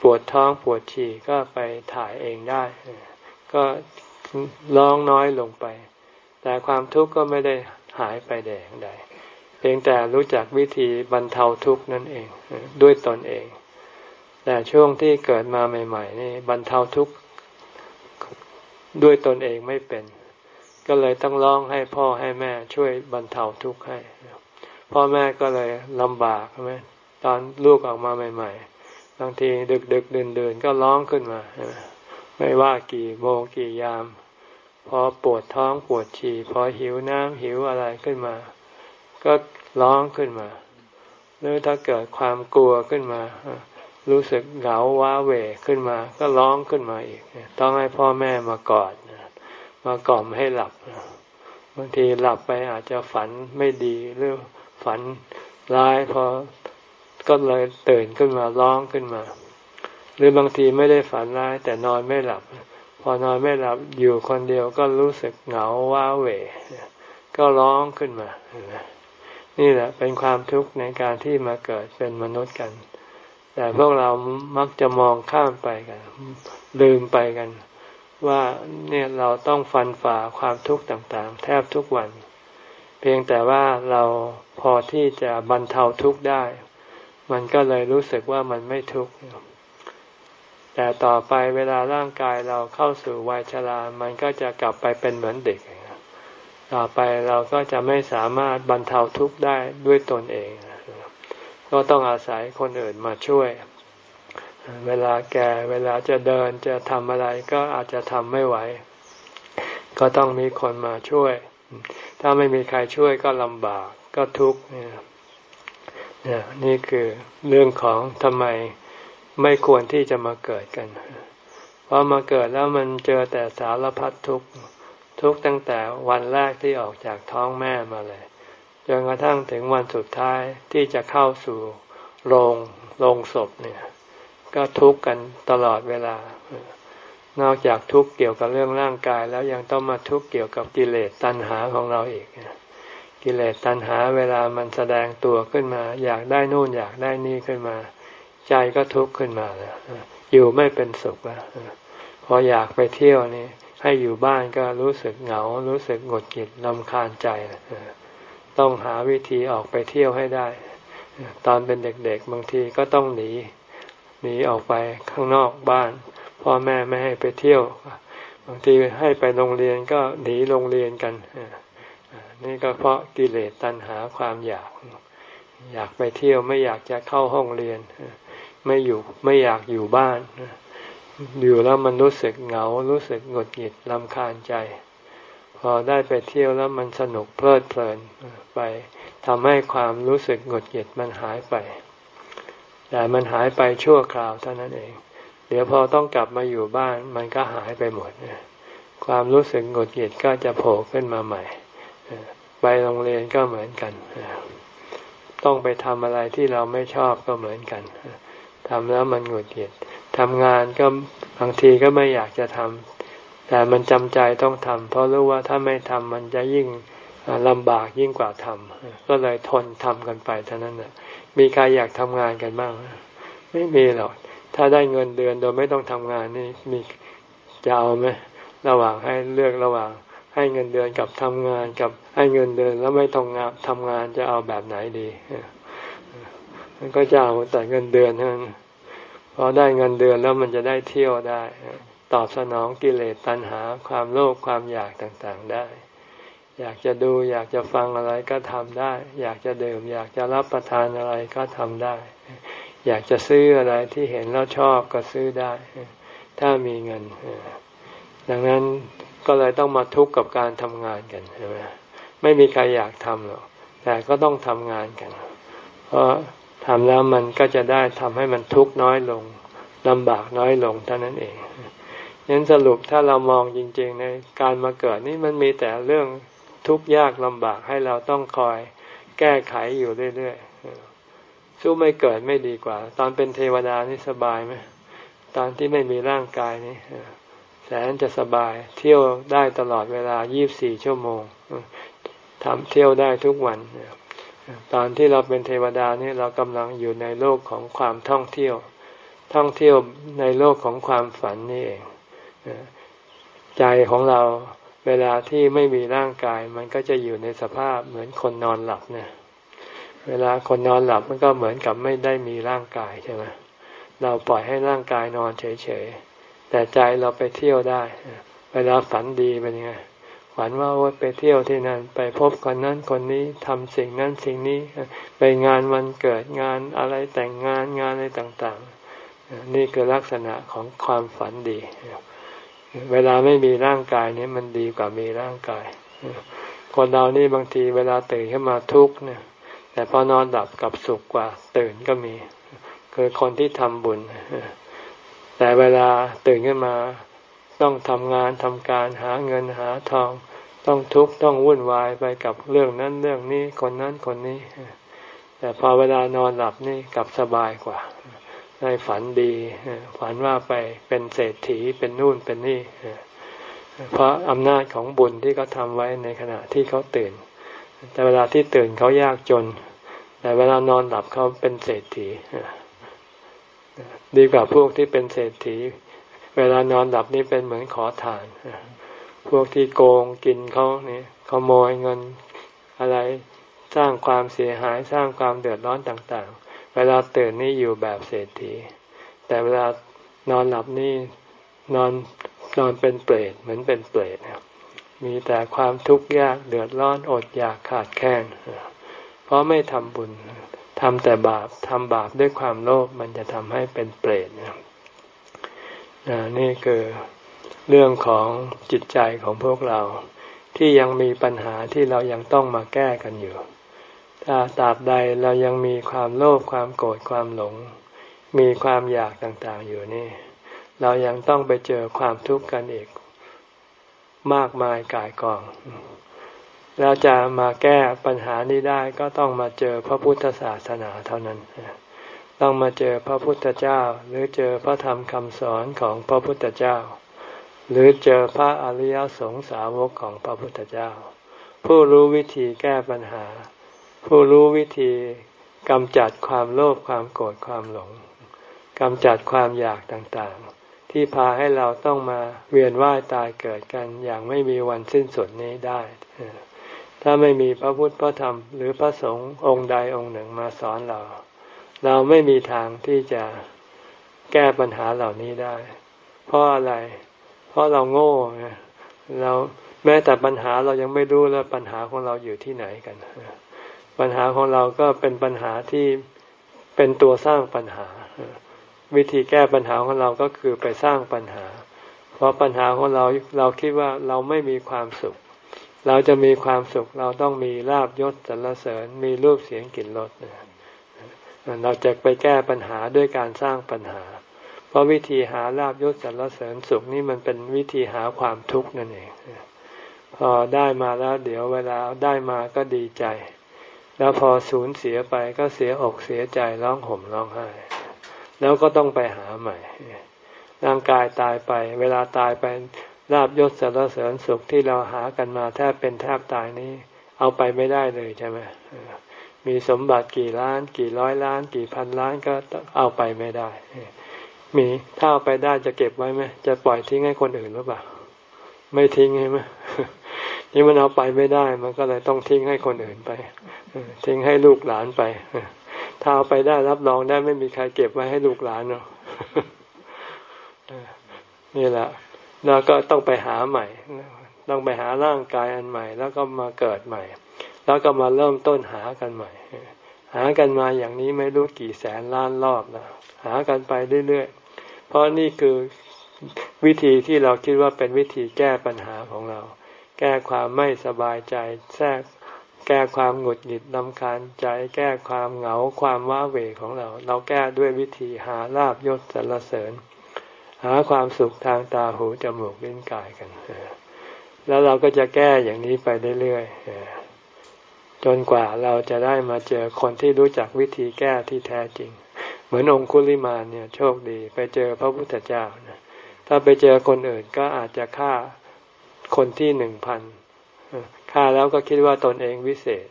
ปวดท้องปวดฉี่ก็ไปถ่ายเองได้ ก็ร้องน้อยลงไป แต่ความทุกข์ก็ไม่ได้หายไปแดงใดเพียงแต่รู้จักวิธีบรรเทาทุกข์นั่นเองด้วยตนเอง แต่ช่วงที่เกิดมาใหม่ ๆ นี่บรรเทาทุกข์ด้วยตนเองไม่เป็น ก็เลยต้องร้องให้พ่อให้แม่ช่วยบรรเทาทุกข์ให้ พ่อแม่ก็เลยลำบากใช่ไหมตอนลูกออกมาใหม่ ๆ บางทีดึกดึกเดินเดินก็ร้องขึ้นมา ไม่ว่ากี่โมงกี่ยาม พอปวดท้องปวดฉี่พอหิวน้ำหิวอะไรขึ้นมา ก็ร้องขึ้นมา หรือถ้าเกิดความกลัวขึ้นมา รู้สึกเหงาว้าเหวขึ้นมา ก็ร้องขึ้นมาอีก ต้องให้พ่อแม่มากอดมากล่อมให้หลับบางทีหลับไปอาจจะฝันไม่ดีหรือ ฝันร้ายพอก็เลยตื่นขึ้นมาร้องขึ้นมา หรือบางทีไม่ได้ฝันร้าย แต่นอนไม่หลับ พอนอนไม่หลับอยู่คนเดียวก็รู้สึกเหงาว้าเหวก็ร้องขึ้นมา นี่แหละเป็นความทุกข์ในการที่มาเกิดเป็นมนุษย์กัน แต่พวกเรามักจะมองข้ามไปกัน ลืมไปกัน ว่าเนี่ยเราต้องฟันฝ่าความทุกข์ต่างๆ แทบทุกวัน เพียงแต่ว่าเรา พอที่จะบรรเทาทุกข์ได้ มันก็เลยรู้สึกว่ามันไม่ทุกข์แต่ต่อไปเวลาร่างกายเราเข้าสู่วัยชรา มันก็จะกลับไปเป็นเหมือนเด็ก ต่อไปเราก็จะไม่สามารถบรรเทาทุกข์ได้ด้วยตนเอง ก็ต้องอาศัยคนอื่นมาช่วย เวลาแก่เวลาจะเดินจะทำอะไรก็อาจจะทำไม่ไหว ก็ต้องมีคนมาช่วย ถ้าไม่มีใครช่วยก็ลำบาก ก็ทุกข์เนี่ยนี่คือเรื่องของทำไมไม่ควรที่จะมาเกิดกัน เพราะมาเกิดแล้วมันเจอแต่สารพัดทุกข์ทุกตั้งแต่วันแรกที่ออกจากท้องแม่มาเลยจนกระทั่งถึงวันสุดท้ายที่จะเข้าสู่โรงโรงศพเนี่ย ก็ทุกข์กันตลอดเวลา นอกจากทุกข์เกี่ยวกับเรื่องร่างกาย แล้วยังต้องมาทุกข์เกี่ยวกับกิเลสตัณหาของเราอีก กิเลสตัณหาเวลามันแสดงตัวขึ้นมา อยากได้นู่นอยากได้นี่ขึ้นมา ใจก็ทุกข์ขึ้นมาแล้วอยู่ไม่เป็นสุขแล้วพออยากไปเที่ยวนี่ให้อยู่บ้านก็รู้สึกเหงา รู้สึกหงุดหงิดลำคาญใจต้องหาวิธีออกไปเที่ยวให้ได้ ตอนเป็นเด็กๆบางทีก็ต้องหนีหนีออกไปข้างนอกบ้านพ่อแม่ไม่ให้ไปเที่ยว บางทีให้ไปโรงเรียนก็หนีโรงเรียนกัน นี่ก็เพราะกิเลสตัณหาความอยาก อยากไปเที่ยวไม่อยากจะเข้าห้องเรียน ไม่อยู่ไม่อยากอยู่บ้านอยู่แล้วมันรู้สึกเหงารู้สึกหงุดหงิดลำคาญใจ พอได้ไปเที่ยวแล้วมันสนุกเพลิดเพลินไปทำให้ความรู้สึกหงุดหงิดมันหายไป แต่มันหายไปชั่วคราวเท่านั้นเอง เดี๋ยวพอต้องกลับมาอยู่บ้านมันก็หายไปหมด ความรู้สึกหงุดหงิดก็จะโผล่ขึ้นมาใหม่ ไปโรงเรียนก็เหมือนกัน ต้องไปทำอะไรที่เราไม่ชอบก็เหมือนกันทำแล้วมันหงุดหงิดทำงานก็บางทีก็ไม่อยากจะทำแต่มันจำใจต้องทำเพราะรู้ว่าถ้าไม่ทำมันจะยิ่งลำบากยิ่งกว่าทำก็เลยทนทำกันไปเท่านั้นนะมีใครอยากทำงานกันบ้าง ไม่มีหรอก ถ้าได้เงินเดือนโดยไม่ต้องทำงานนี่มีจะเอาไหมระหว่างให้เลือกระหว่าง ให้เงินเดือนกับทำงานกับให้เงินเดือนแล้วไม่ต้องงานทำงานจะเอาแบบไหนดีมันก็จะเอาแต่เงินเดือนนั้นพอได้เงินเดือนแล้วมันจะได้เที่ยวได้ตอบสนองกิเลสตัณหาความโลภความอยากต่างๆได้ อยากจะดูอยากจะฟังอะไรก็ทำได้ อยากจะดื่ม อยากจะรับประทานอะไรก็ทำได้ อยากจะซื้ออะไรที่เห็นแล้วชอบก็ซื้อได้ ถ้ามีเงิน ดังนั้น ก็เลยต้องมาทุกข์กับการทำงานกันใช่ไหมไม่มีใครอยากทำหรอกแต่ก็ต้องทำงานกัน เพราะทำแล้วมันก็จะได้ทำให้มันทุกข์น้อยลงลำบากน้อยลงเท่านั้นเองนั้นสรุปถ้าเรามองจริง ๆ ในการมาเกิดนี่มันมีแต่เรื่องทุกข์ยากลำบากให้เราต้องคอยแก้ไขอยู่เรื่อยๆสู้ไม่เกิดไม่ดีกว่า ตอนเป็นเทวดานี่สบายไหมตอนที่ไม่มีร่างกายนี่ แสนจะสบาย เที่ยวได้ตลอดเวลา 24 ชั่วโมงทำเที่ยวได้ทุกวันตอนที่เราเป็นเทวดานี่เรากำลังอยู่ในโลกของความท่องเที่ยว ท่องเที่ยวในโลกของความฝันนี่เองใจของเราเวลาที่ไม่มีร่างกาย มันก็จะอยู่ในสภาพเหมือนคนนอนหลับเนี่ยเวลาคนนอนหลับมันก็เหมือนกับไม่ได้มีร่างกายใช่ไหมเราปล่อยให้ร่างกายนอนเฉยๆ แต่ใจเราไปเที่ยวได้ เวลาฝันดีเป็นยังไงฝันว่าว่าไปเที่ยวที่นั่น ไปพบคนนั้นคนนี้ทำสิ่งนั้นสิ่งนี้ ไปงานวันเกิดงานอะไรแต่งงานงานอะไรต่างๆ นี่คือลักษณะของความฝันดี เวลาไม่มีร่างกายนี้มันดีกว่ามีร่างกาย คนเรานี่บางทีเวลาตื่นขึ้นมาทุกข์เนี่ย แต่พอนอนหลับกับสุขกว่าตื่นก็มี คือคนที่ทำบุญ แต่เวลาตื่นขึ้นมา ต้องทำงานทำการหาเงินหาทอง ต้องทุกข์ต้องวุ่นวายไปกับเรื่องนั้นเรื่องนี้คนนั้นคนนี้ แต่พอเวลานอนหลับนี่กลับสบายกว่าได้ฝันดี ฝันว่าไปเป็นเศรษฐีเป็นนู่นเป็นนี่ เพราะอำนาจของบุญที่เขาทำไว้ในขณะที่เขาตื่น แต่เวลาที่ตื่นเขายากจน แต่เวลานอนหลับเขาเป็นเศรษฐี ดีกว่าพวกที่เป็นเศรษฐี เวลานอนหลับนี่เป็นเหมือนขอทาน พวกที่โกงกินเขาเนี่ยขโมยเงินอะไรสร้างความเสียหายสร้างความเดือดร้อนต่างๆ เวลาตื่นนี่อยู่แบบเศรษฐี แต่เวลานอนหลับนี่นอนนอนเป็นเปรตเหมือนเป็นเปรตมีแต่ความทุกข์ยากเดือดร้อนอดอยากขาดแคลนเพราะไม่ทำบุญ ทำแต่บาปทำบาปด้วยความโลภมันจะทำให้เป็นเปรตนะนี่คือเรื่องของจิตใจของพวกเรา ที่ยังมีปัญหาที่เรายังต้องมาแก้กันอยู่ ถ้าตราบใดเรายังมีความโลภความโกรธความหลง มีความอยากต่างๆอยู่นี่ เรายังต้องไปเจอความทุกข์กันอีก มากมายกายกอง แล้วจะมาแก้ปัญหานี้ได้ก็ต้องมาเจอพระพุทธศาสนาเท่านั้น ต้องมาเจอพระพุทธเจ้า หรือเจอพระธรรมคำสอนของพระพุทธเจ้า หรือเจอพระอริยสงสาวกของพระพุทธเจ้า ผู้รู้วิธีแก้ปัญหา ผู้รู้วิธีกำจัดความโลภความโกรธความหลงกำจัดความอยากต่างๆ ที่พาให้เราต้องมาเวียนว่ายตายเกิดกันอย่างไม่มีวันสิ้นสุดนี้ได้ ถ้าไม่มีพระพุทธพระธรรม หรือพระสงฆ์องค์ใดองค์หนึ่งมาสอนเรา เราไม่มีทางที่จะแก้ปัญหาเหล่านี้ได้ เพราะอะไร เพราะเราโง่เราแม้แต่ปัญหาเรายังไม่รู้แล้วปัญหาของเราอยู่ที่ไหนกัน ปัญหาของเราก็เป็นปัญหาที่เป็นตัวสร้างปัญหา วิธีแก้ปัญหาของเราก็คือไปสร้างปัญหา เพราะปัญหาของเราเราคิดว่าเราไม่มีความสุข เราจะมีความสุขเราต้องมีลาบยศสรรเสริญมีรูปเสียงกลิ่นรสเราจะไปแก้ปัญหาด้วยการสร้างปัญหา เพราะวิธีหาลาบยศสรรเสริญสุขนี่มันเป็นวิธีหาความทุกข์นั่นเองพอได้มาแล้วเดี๋ยวเวลาได้มาก็ดีใจ แล้วพอสูญเสียไปก็เสียอกเสียใจร้องห่มร้องไห้ แล้วก็ต้องไปหาใหม่ร่างกายตายไป เวลาตายไป ลาบยศสารเสริญสุขที่เราหากันมาแทบเป็นแทบตายนี้ เอาไปไม่ได้เลยใช่ไหมมีสมบัติกี่ล้าน กี่ร้อยล้าน กี่พันล้านก็เอาไปไม่ได้ มีถ้าเอาไปได้จะเก็บไว้ไหมจะปล่อยทิ้งให้คนอื่นหรือเปล่าไม่ทิ้งใช่ไหมนี่มันเอาไปไม่ได้ มันก็เลยต้องทิ้งให้คนอื่นไปทิ้งให้ลูกหลานไปถ้าเอาไปได้รับรองได้ไม่มีใครเก็บไว้ให้ลูกหลานเนาะนี่แหละ แล้วก็ต้องไปหาใหม่ ต้องไปหาร่างกายอันใหม่ แล้วก็มาเกิดใหม่ แล้วก็มาเริ่มต้นหากันใหม่ หากันมาอย่างนี้ไม่รู้กี่แสนล้านรอบแล้วหากันไปเรื่อยๆ เพราะนี่คือวิธีที่เราคิดว่าเป็นวิธีแก้ปัญหาของเรา แก้ความไม่สบายใจแทรกแก้ความหงุดหงิดลำคาญใจ แก้ความเหงาความว้าเหวของเรา เราแก้ด้วยวิธีหาลาบยศสรรเสริญ หาความสุขทางตาหูจมูกลิ้นกายกัน แล้วเราก็จะแก้อย่างนี้ไปเรื่อยๆจนกว่าเราจะได้มาเจอคนที่รู้จักวิธีแก้ที่แท้จริง เหมือนองคุลิมานเนี่ยโชคดีไปเจอพระพุทธเจ้าถ้าไปเจอคนอื่นก็อาจจะฆ่าคนที่หนึ่งพันฆ่าแล้วก็คิดว่าตนเองวิเศษ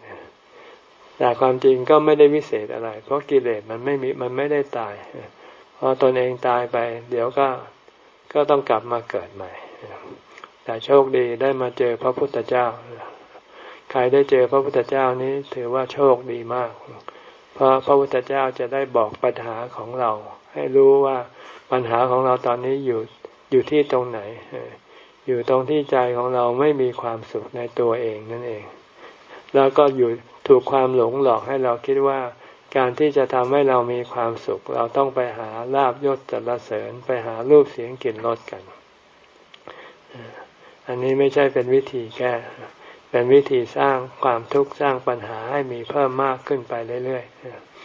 แต่ความจริงก็ไม่ได้วิเศษอะไร เพราะกิเลสมันไม่มีมันไม่ได้ตาย พอตนเองตายไป เดี๋ยวก็ก็ต้องกลับมาเกิดใหม่ แต่โชคดีได้มาเจอพระพุทธเจ้า ใครได้เจอพระพุทธเจ้านี้ถือว่าโชคดีมาก เพราะพระพุทธเจ้าจะได้บอกปัญหาของเรา ให้รู้ว่าปัญหาของเราตอนนี้อยู่อยู่ที่ตรงไหน อยู่ตรงที่ใจของเราไม่มีความสุขในตัวเองนั่นเอง แล้วก็อยู่ถูกความหลงหลอกให้เราคิดว่า การที่จะทำให้เรามีความสุข เราต้องไปหาลาบยศจรรเสริญ ไปหารูปเสียงกลิ่นรสกัน อันนี้ไม่ใช่เป็นวิธีแก้เป็นวิธีสร้างความทุกข์สร้างปัญหาให้มีเพิ่มมากขึ้นไปเรื่อย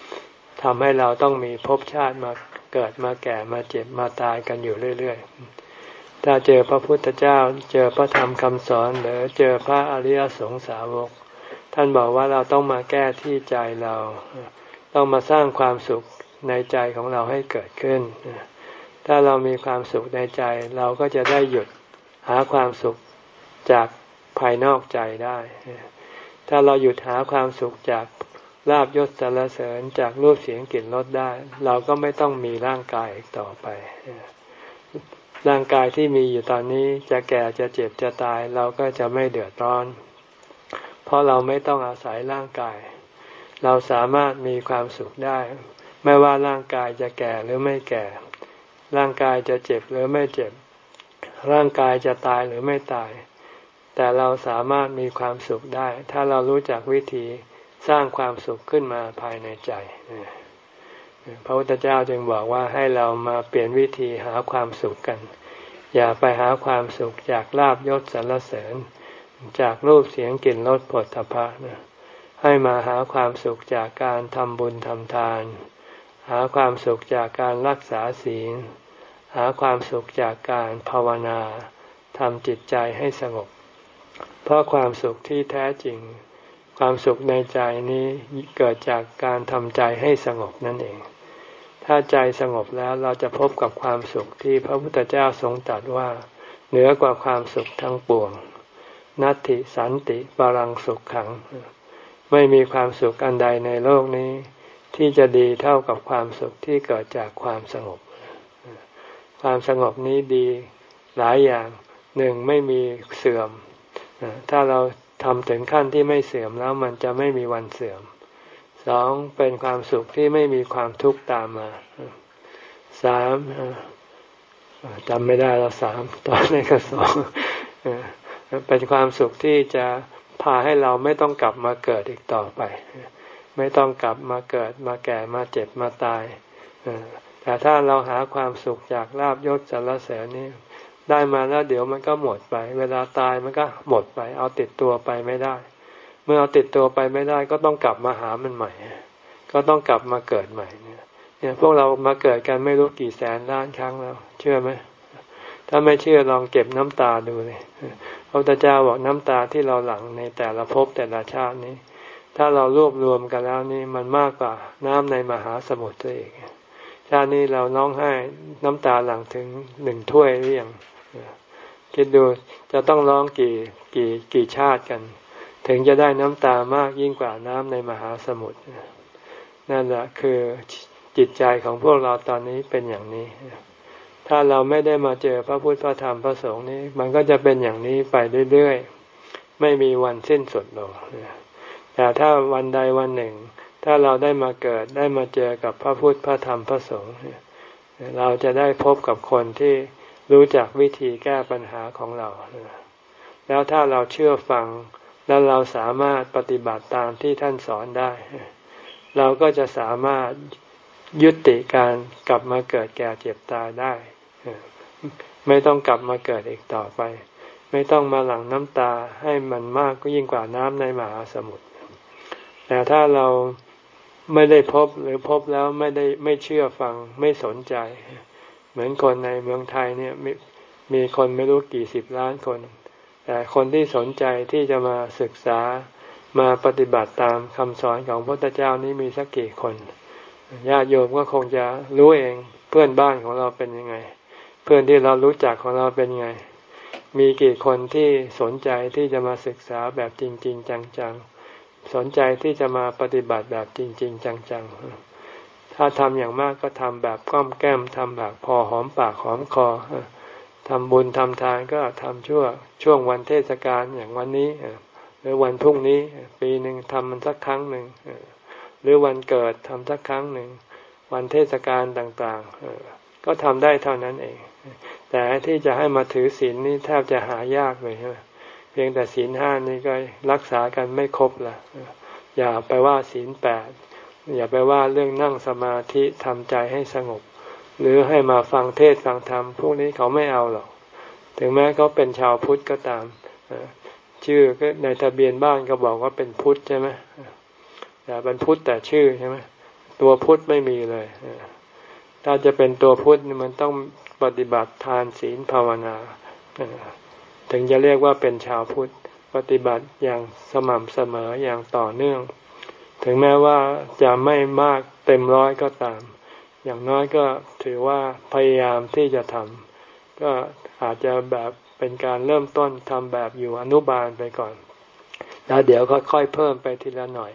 ๆทำให้เราต้องมีภพชาติมาเกิดมาแก่มาเจ็บมาตายกันอยู่เรื่อยๆ ถ้าเจอพระพุทธเจ้า เจอพระธรรมคำสอน หรือเจอพระอริยสงสาวก ท่านบอกว่าเราต้องมาแก้ที่ใจเรา ต้องมาสร้างความสุขในใจของเราให้เกิดขึ้น ถ้าเรามีความสุขในใจเราก็จะได้หยุดหาความสุขจากภายนอกใจได้ ถ้าเราหยุดหาความสุขจากลาบยศสารเสริญจากรูปเสียงกลิ่นรสได้ เราก็ไม่ต้องมีร่างกายอีกต่อไป ร่างกายที่มีอยู่ตอนนี้จะแก่จะเจ็บจะตาย เราก็จะไม่เดือดร้อน เพราะเราไม่ต้องอาศัยร่างกาย เราสามารถมีความสุขได้ ไม่ว่าร่างกายจะแก่หรือไม่แก่ ร่างกายจะเจ็บหรือไม่เจ็บ ร่างกายจะตายหรือไม่ตาย แต่เราสามารถมีความสุขได้ ถ้าเรารู้จักวิธีสร้างความสุขขึ้นมาภายในใจพระพุทธเจ้าจึงบอกว่าให้เรามาเปลี่ยนวิธีหาความสุขกัน อย่าไปหาความสุขจากลาบยศสรรเสริญ จากรูปเสียงกลิ่นรสผลทพะนะ ให้มาหาความสุขจากการทำบุญทำทาน หาความสุขจากการรักษาศีล หาความสุขจากการภาวนาทำจิตใจให้สงบ เพราะความสุขที่แท้จริง ความสุขในใจนี้เกิดจากการทำใจให้สงบนั่นเอง ถ้าใจสงบแล้วเราจะพบกับความสุขที่พระพุทธเจ้าทรงตรัสว่า เหนือกว่าความสุขทั้งปวง นัตติสันติบาลังสุขขัง ไม่มีความสุขอันใดในโลกนี้ ที่จะดีเท่ากับความสุขที่เกิดจากความสงบ ความสงบนี้ดีหลายอย่างหนึ่งไม่มีเสื่อม ถ้าเราทำถึงขั้นที่ไม่เสื่อมแล้วมันจะไม่มีวันเสื่อมสองเป็นความสุขที่ไม่มีความทุกข์ตามมาสามจำไม่ได้แล้วสามตอนนี้ก็สองเป็นความสุขที่จะ พาให้เราไม่ต้องกลับมาเกิดอีกต่อไป ไม่ต้องกลับมาเกิดมาแก่มาเจ็บมาตายแต่ถ้าเราหาความสุขจากลาบยศสารเสริญนี้ได้มาแล้วเดี๋ยวมันก็หมดไป เวลาตายมันก็หมดไป เอาติดตัวไปไม่ได้ เมื่อเอาติดตัวไปไม่ได้ ก็ต้องกลับมาหามันใหม่ ก็ต้องกลับมาเกิดใหม่เนี่ยเนี่ยพวกเรามาเกิดกันไม่รู้กี่แสนล้านครั้งแล้ว เชื่อไหม ถ้าไม่เชื่อลองเก็บน้ำตาดูเลยพระพุทธเจ้าบอกน้ำตาที่เราหลั่งในแต่ละภพแต่ละชาตินี้ ถ้าเรารวบรวมกันแล้วนี่มันมากกว่าน้ำในมหาสมุทรตัวเองชาตินี้เราน้องให้น้ำตาหลั่งถึงหนึ่งถ้วยหรือยังคิดดูจะต้องร้องกี่กี่กี่ชาติกัน ถึงจะได้น้ำตามากยิ่งกว่าน้ำในมหาสมุทรนั่นแหละคือจิตใจของพวกเราตอนนี้เป็นอย่างนี้ ถ้าเราไม่ได้มาเจอพระพุทธพระธรรมพระสงฆ์นี้ มันก็จะเป็นอย่างนี้ไปเรื่อยๆ ไม่มีวันสิ้นสุดหรอกแต่ถ้าวันใดวันหนึ่ง ถ้าเราได้มาเกิดได้มาเจอกับพระพุทธพระธรรมพระสงฆ์เราจะได้พบกับคนที่รู้จักวิธีแก้ปัญหาของเรา แล้วถ้าเราเชื่อฟังแล้วเราสามารถปฏิบัติตามที่ท่านสอนได้ เราก็จะสามารถยุติการกลับมาเกิดแก่เจ็บตายได้ ไม่ต้องกลับมาเกิดอีกต่อไป ไม่ต้องมาหลั่งน้ำตาให้มันมากก็ยิ่งกว่าน้ำในมหาสมุทรแต่ถ้าเราไม่ได้พบหรือพบแล้วไม่ได้ไม่เชื่อฟังไม่สนใจ เหมือนคนในเมืองไทยเนี่ยมีมีคนไม่รู้กี่สิบล้านคน แต่คนที่สนใจที่จะมาศึกษามาปฏิบัติตามคำสอนของพระพุทธเจ้านี้มีสักกี่คนญาติโยมก็คงจะรู้เองเพื่อนบ้านของเราเป็นยังไง เพื่อนที่เรารู้จักของเราเป็นไง มีกี่คนที่สนใจที่จะมาศึกษาแบบจริง ๆ จังๆ สนใจที่จะมาปฏิบัติแบบจริง ๆ จังๆ ถ้าทำอย่างมากก็ทำแบบก้อมแก้มทำแบบพอหอมปากหอมคอทำบุญทำทานก็ทำชั่วช่วงวันเทศกาลอย่างวันนี้หรือวันพรุ่งนี้ปีหนึ่งทำมันสักครั้งหนึ่งหรือวันเกิดทำสักครั้งหนึ่ง วันเทศกาลต่างๆก็ทำได้เท่านั้นเอง แต่ที่จะให้มาถือศีลนี่แทบจะหายากเลยใช่ไหมเพียงแต่ศีลห้านี่ก็รักษากันไม่ครบละอย่าไปว่าศีลแปดอย่าไปว่าเรื่องนั่งสมาธิทำใจให้สงบ หรือให้มาฟังเทศฟังธรรมพวกนี้เขาไม่เอาหรอก ถึงแม้เขาเป็นชาวพุทธก็ตามชื่อก็ในทะเบียนบ้านก็บอกว่าเป็นพุทธใช่ไหมแต่เป็นพุทธแต่ชื่อใช่ไหมตัวพุทธไม่มีเลยถ้าจะเป็นตัวพุทธมันต้อง ปฏิบัติทานศีลภาวนาถึงจะเรียกว่าเป็นชาวพุทธปฏิบัติอย่างสม่ำเสมออย่างต่อเนื่อง ถึงแม้ว่าจะไม่มากเต็มร้อยก็ตาม อย่างน้อยก็ถือว่าพยายามที่จะทำก็อาจจะแบบเป็นการเริ่มต้นทำแบบอยู่อนุบาลไปก่อน แล้วเดี๋ยวค่อยๆเพิ่มไปทีละหน่อย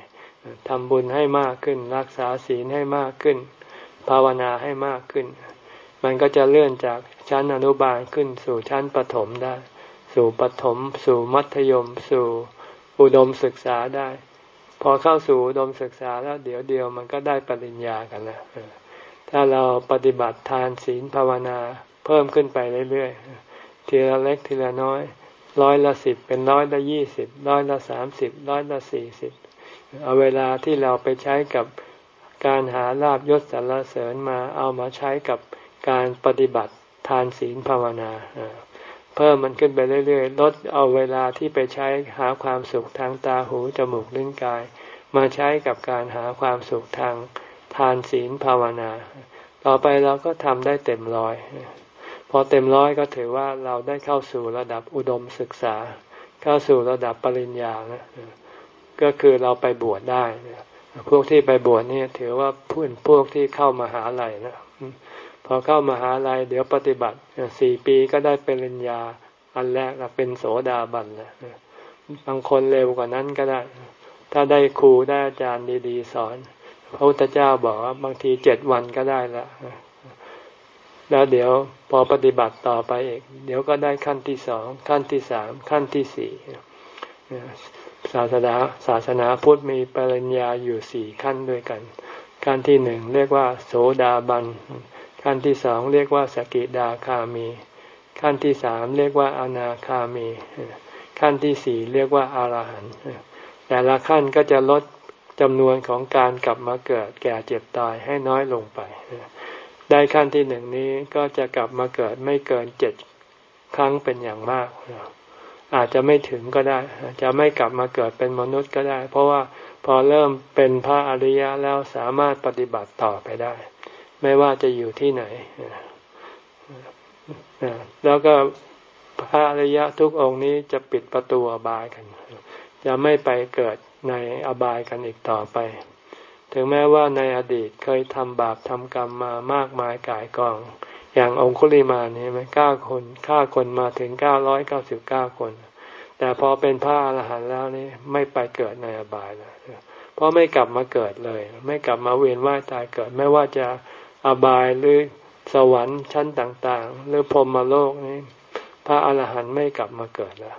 ทำบุญให้มากขึ้น รักษาศีลให้มากขึ้น ภาวนาให้มากขึ้น มันก็จะเลื่อนจากชั้นอนุบาลขึ้นสู่ชั้นปฐมได้ สู่ปฐมสู่มัธยม สู่อุดมศึกษาได้ พอเข้าสู่อุดมศึกษาแล้วเดี๋ยวเดียวมันก็ได้ปริญญากันแล้วถ้าเราปฏิบัติทานศีลภาวนาเพิ่มขึ้นไปเรื่อยๆทีละเล็กทีละน้อย ร้อยละสิบเป็นร้อยละยี่สิบร้อยละสามสิบร้อยละสี่สิบเอาเวลาที่เราไปใช้กับการหาลาบยศสรรเสริญมาเอามาใช้กับ การปฏิบัติทานศีลภาวนาเพิ่มมันขึ้นไปเรื่อยๆ ลดเอาเวลาที่ไปใช้หาความสุขทางตาหูจมูกลิ้นกาย มาใช้กับการหาความสุขทางทานศีลภาวนา ต่อไปเราก็ทำได้เต็มร้อย พอเต็มร้อยก็ถือว่าเราได้เข้าสู่ระดับอุดมศึกษา เข้าสู่ระดับปริญญานะก็คือเราไปบวชได้ พวกที่ไปบวชนี่ถือว่าพูนพวกที่เข้ามาหาลัยนะ พอเข้ามาหาลัยเดี๋ยวปฏิบัติสี่ปีก็ได้เป็นปริญญาอันแรกเป็นโสดาบันนะบางคนเร็วกว่านั้นก็ได้ ถ้าได้ครูได้อาจารย์ดีๆ สอน พระพุทธเจ้าบอกว่าบางทีเจ็ดวันก็ได้ละแล้วเดี๋ยวพอปฏิบัติต่อไปอีกเดี๋ยวก็ได้ขั้นที่สองขั้นที่สามขั้นที่สี่ศาสนาศาสนาพุทธมีปริญญาอยู่สี่ขั้นด้วยกัน ขั้นที่หนึ่งเรียกว่า โสดาบัน ขั้นที่สองเรียกว่าสกิดาคามี ขั้นที่สามเรียกว่าอนาคามี ขั้นที่สี่เรียกว่าอารหันต์แต่ละขั้นก็จะลดจำนวนของการกลับมาเกิดแก่เจ็บตายให้น้อยลงไป ได้ขั้นที่หนึ่งนี้ก็จะกลับมาเกิดไม่เกินเจ็ดครั้งเป็นอย่างมาก อาจจะไม่ถึงก็ได้จะไม่กลับมาเกิดเป็นมนุษย์ก็ได้ เพราะว่าพอเริ่มเป็นพระอริยะแล้วสามารถปฏิบัติต่อไปได้ ไม่ว่าจะอยู่ที่ไหนแล้วก็พระอริยะทุกองค์นี้จะปิดประตูอบายกัน จะไม่ไปเกิดในอบายกันอีกต่อไป ถึงแม้ว่าในอดีตเคยทำบาปทำกรรมมามากมายกายกอง อย่างองคุลิมานี่ไหมเก้าคนฆ่าคนมาถึงเก้าร้อยเก้าสิบเก้าคน แต่พอเป็นพระอรหันต์แล้วนี่ไม่ไปเกิดในอบายแล้วเพราะไม่กลับมาเกิดเลย ไม่กลับมาเวียนว่ายตายเกิด ไม่ว่าจะ อบายหรือสวรรค์ชั้นต่าง ๆ หรือพรหมโลกนี้พระอรหันต์ไม่กลับมาเกิดแล้ว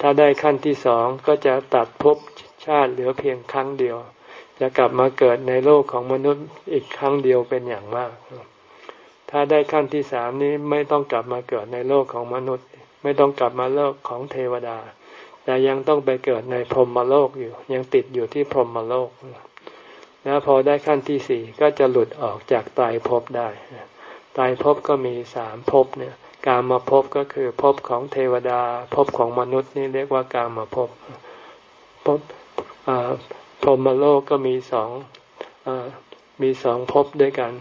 ถ้าได้ขั้นที่สองก็จะตัดภพชาติเหลือเพียงครั้งเดียว จะกลับมาเกิดในโลกของมนุษย์อีกครั้งเดียวเป็นอย่างมาก ถ้าได้ขั้นที่สามนี้ไม่ต้องกลับมาเกิดในโลกของมนุษย์ ไม่ต้องกลับมาโลกของเทวดา แต่ยังต้องไปเกิดในพรหมโลกอยู่ ยังติดอยู่ที่พรหมโลก แล้วพอได้ขั้นที่สี่ก็จะหลุดออกจากตายภพได้ตายภพก็มีสามภพเนี่ยการมาภพก็คือภพของเทวดาภพของมนุษย์นี่เรียกว่าการมาภพภพพรหมโลกก็มีสองอมีสองภพด้วยกัน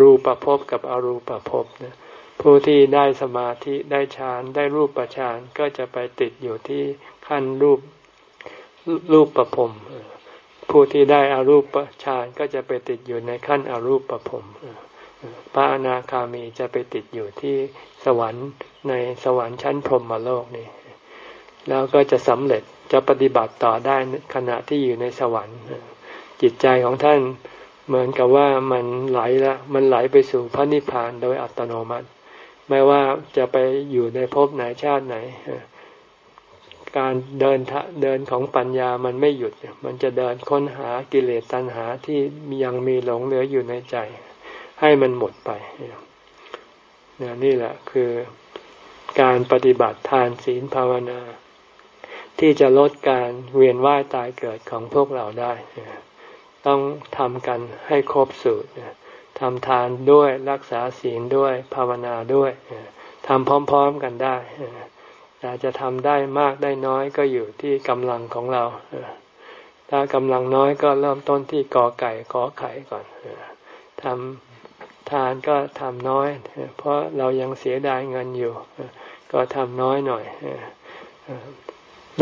รูปภพกับอรูปภพเนี่ยผู้ที่ได้สมาธิได้ฌานได้รูปฌานก็จะไปติดอยู่ที่ขั้นรูปรูปประพรม ผู้ที่ได้อารูปฌานก็จะไปติดอยู่ในขั้นอรูปประพรมพระอนาคามีจะไปติดอยู่ที่สวรรค์ในสวรรค์ชั้นพรหมโลกนี่ แล้วก็จะสำเร็จจะปฏิบัติต่อได้ขณะที่อยู่ในสวรรค์ จิตใจของท่านเหมือนกับว่ามันไหลละมันไหลไปสู่พระนิพพานโดยอัตโนมัติ ไม่ว่าจะไปอยู่ในภพไหนชาติไหน การเดินเดินของปัญญามันไม่หยุด มันจะเดินค้นหากิเลสตัณหาที่ยังมีหลงเหลืออยู่ในใจ ให้มันหมดไปนี่แหละคือการปฏิบัติทานศีลภาวนา ที่จะลดการเวียนว่ายตายเกิดของพวกเราได้ ต้องทำกันให้ครบสูตรทำทานด้วยรักษาศีลด้วยภาวนาด้วยทำพร้อม ๆกันได้ แต่จะทำได้มากได้น้อยก็อยู่ที่กำลังของเราถ้ากำลังน้อยก็เริ่มต้นที่กอไก่ขอไข่ก่อนทำทานก็ทำน้อย เพราะเรายังเสียดายเงินอยู่ ก็ทำน้อยหน่อย